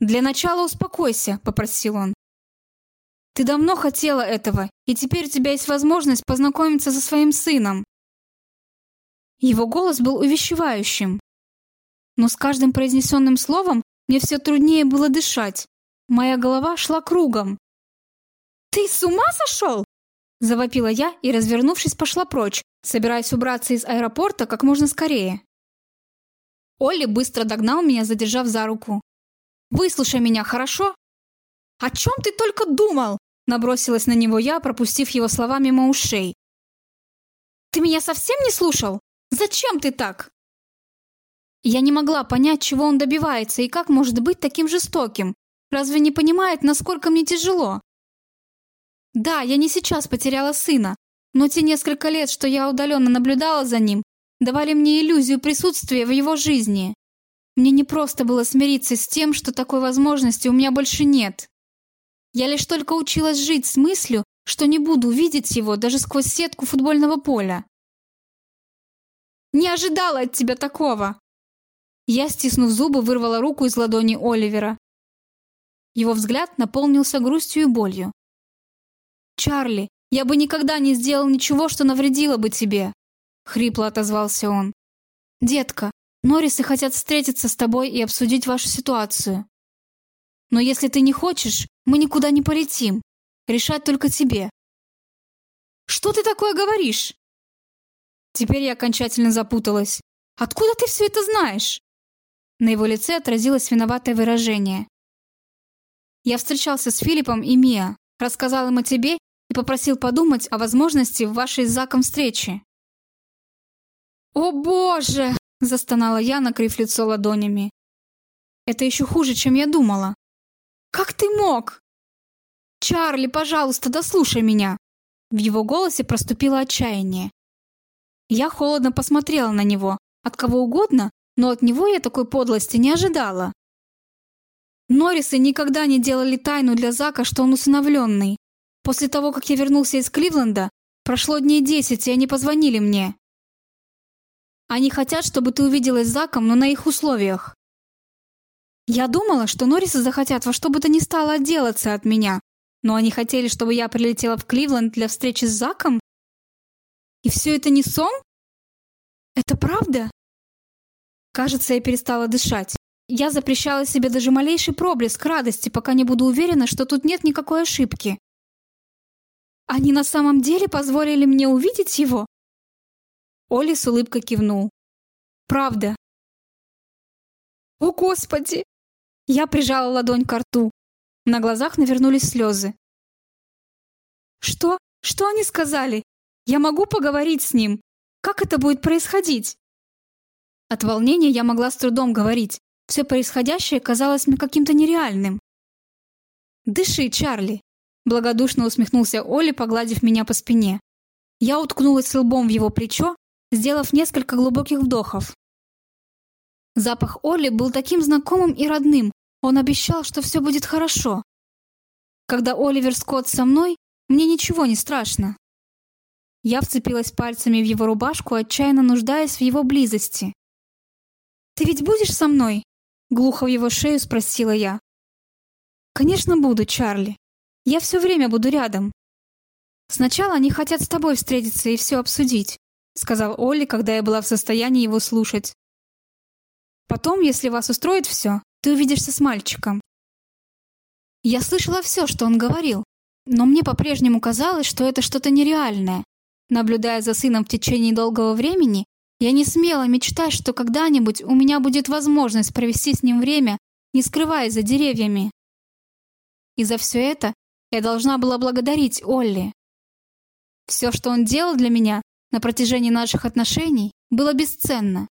Для начала успокойся, попросил он. Ты давно хотела этого, и теперь у тебя есть возможность познакомиться со своим сыном. Его голос был увещевающим. Но с каждым произнесенным словом мне все труднее было дышать. Моя голова шла кругом. «Ты с ума сошел?» Завопила я и, развернувшись, пошла прочь, собираясь убраться из аэропорта как можно скорее. Олли быстро догнал меня, задержав за руку. «Выслушай меня, хорошо?» «О чем ты только думал?» Набросилась на него я, пропустив его слова мимо ушей. «Ты меня совсем не слушал? Зачем ты так?» Я не могла понять, чего он добивается и как может быть таким жестоким. Разве не понимает, насколько мне тяжело? Да, я не сейчас потеряла сына, но те несколько лет, что я удаленно наблюдала за ним, давали мне иллюзию присутствия в его жизни. Мне не просто было смириться с тем, что такой возможности у меня больше нет. Я лишь только училась жить с мыслью, что не буду видеть его даже сквозь сетку футбольного поля. Не ожидала от тебя такого. Я, стиснув зубы, вырвала руку из ладони Оливера. Его взгляд наполнился грустью и болью. Чарли, я бы никогда не сделал ничего, что навредило бы тебе, хрипло отозвался он. Детка, Норрисы хотят встретиться с тобой и обсудить вашу ситуацию. Но если ты не хочешь, мы никуда не полетим. Решать только тебе. Что ты такое говоришь? Теперь я окончательно запуталась. Откуда ты все это знаешь? На его лице отразилось виноватое выражение. Я встречался с Филиппом и Миа, рассказал им о тебе и попросил подумать о возможности вашей с Заком встречи. «О боже!» – застонала я, накрыв лицо ладонями. «Это еще хуже, чем я думала. Как ты мог?» «Чарли, пожалуйста, дослушай меня!» В его голосе проступило отчаяние. Я холодно посмотрела на него. От кого угодно, но от него я такой подлости не ожидала. Норрисы никогда не делали тайну для Зака, что он усыновленный. После того, как я вернулся из Кливленда, прошло дней десять, и они позвонили мне. Они хотят, чтобы ты увиделась с Заком, но на их условиях. Я думала, что Норрисы захотят во что бы то ни стало отделаться от меня, но они хотели, чтобы я прилетела в Кливленд для встречи с Заком? И все это не сон? Это правда? Кажется, я перестала дышать. Я запрещала себе даже малейший проблеск радости, пока не буду уверена, что тут нет никакой ошибки. Они на самом деле позволили мне увидеть его? Оли с улыбкой кивнул. Правда. О, Господи! Я прижала ладонь к рту. На глазах навернулись слезы. Что? Что они сказали? Я могу поговорить с ним? Как это будет происходить? От волнения я могла с трудом говорить. Все происходящее казалось мне каким-то нереальным. «Дыши, Чарли!» Благодушно усмехнулся Оли, погладив меня по спине. Я уткнулась лбом в его плечо, сделав несколько глубоких вдохов. Запах Оли был таким знакомым и родным. Он обещал, что все будет хорошо. Когда Оливер Скотт со мной, мне ничего не страшно. Я вцепилась пальцами в его рубашку, отчаянно нуждаясь в его близости. «Ты ведь будешь со мной?» Глухо в его шею спросила я. «Конечно буду, Чарли. Я все время буду рядом. Сначала они хотят с тобой встретиться и все обсудить сказал Олли, когда я была в состоянии его слушать. Потом, если вас устроит все, ты увидишься с мальчиком. Я слышала все, что он говорил, но мне по-прежнему казалось, что это что-то нереальное. Наблюдая за сыном в течение долгого времени, я не смела мечтать, что когда-нибудь у меня будет возможность провести с ним время, не скрываясь за деревьями. И за все это я должна была благодарить Олли. Все, что он делал для меня, на протяжении наших отношений было бесценно.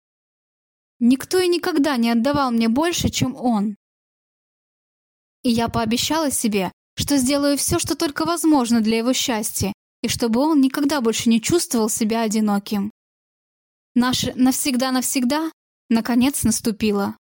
Никто и никогда не отдавал мне больше, чем он. И я пообещала себе, что сделаю все, что только возможно для его счастья, и чтобы он никогда больше не чувствовал себя одиноким. Наше навсегда-навсегда наконец наступило.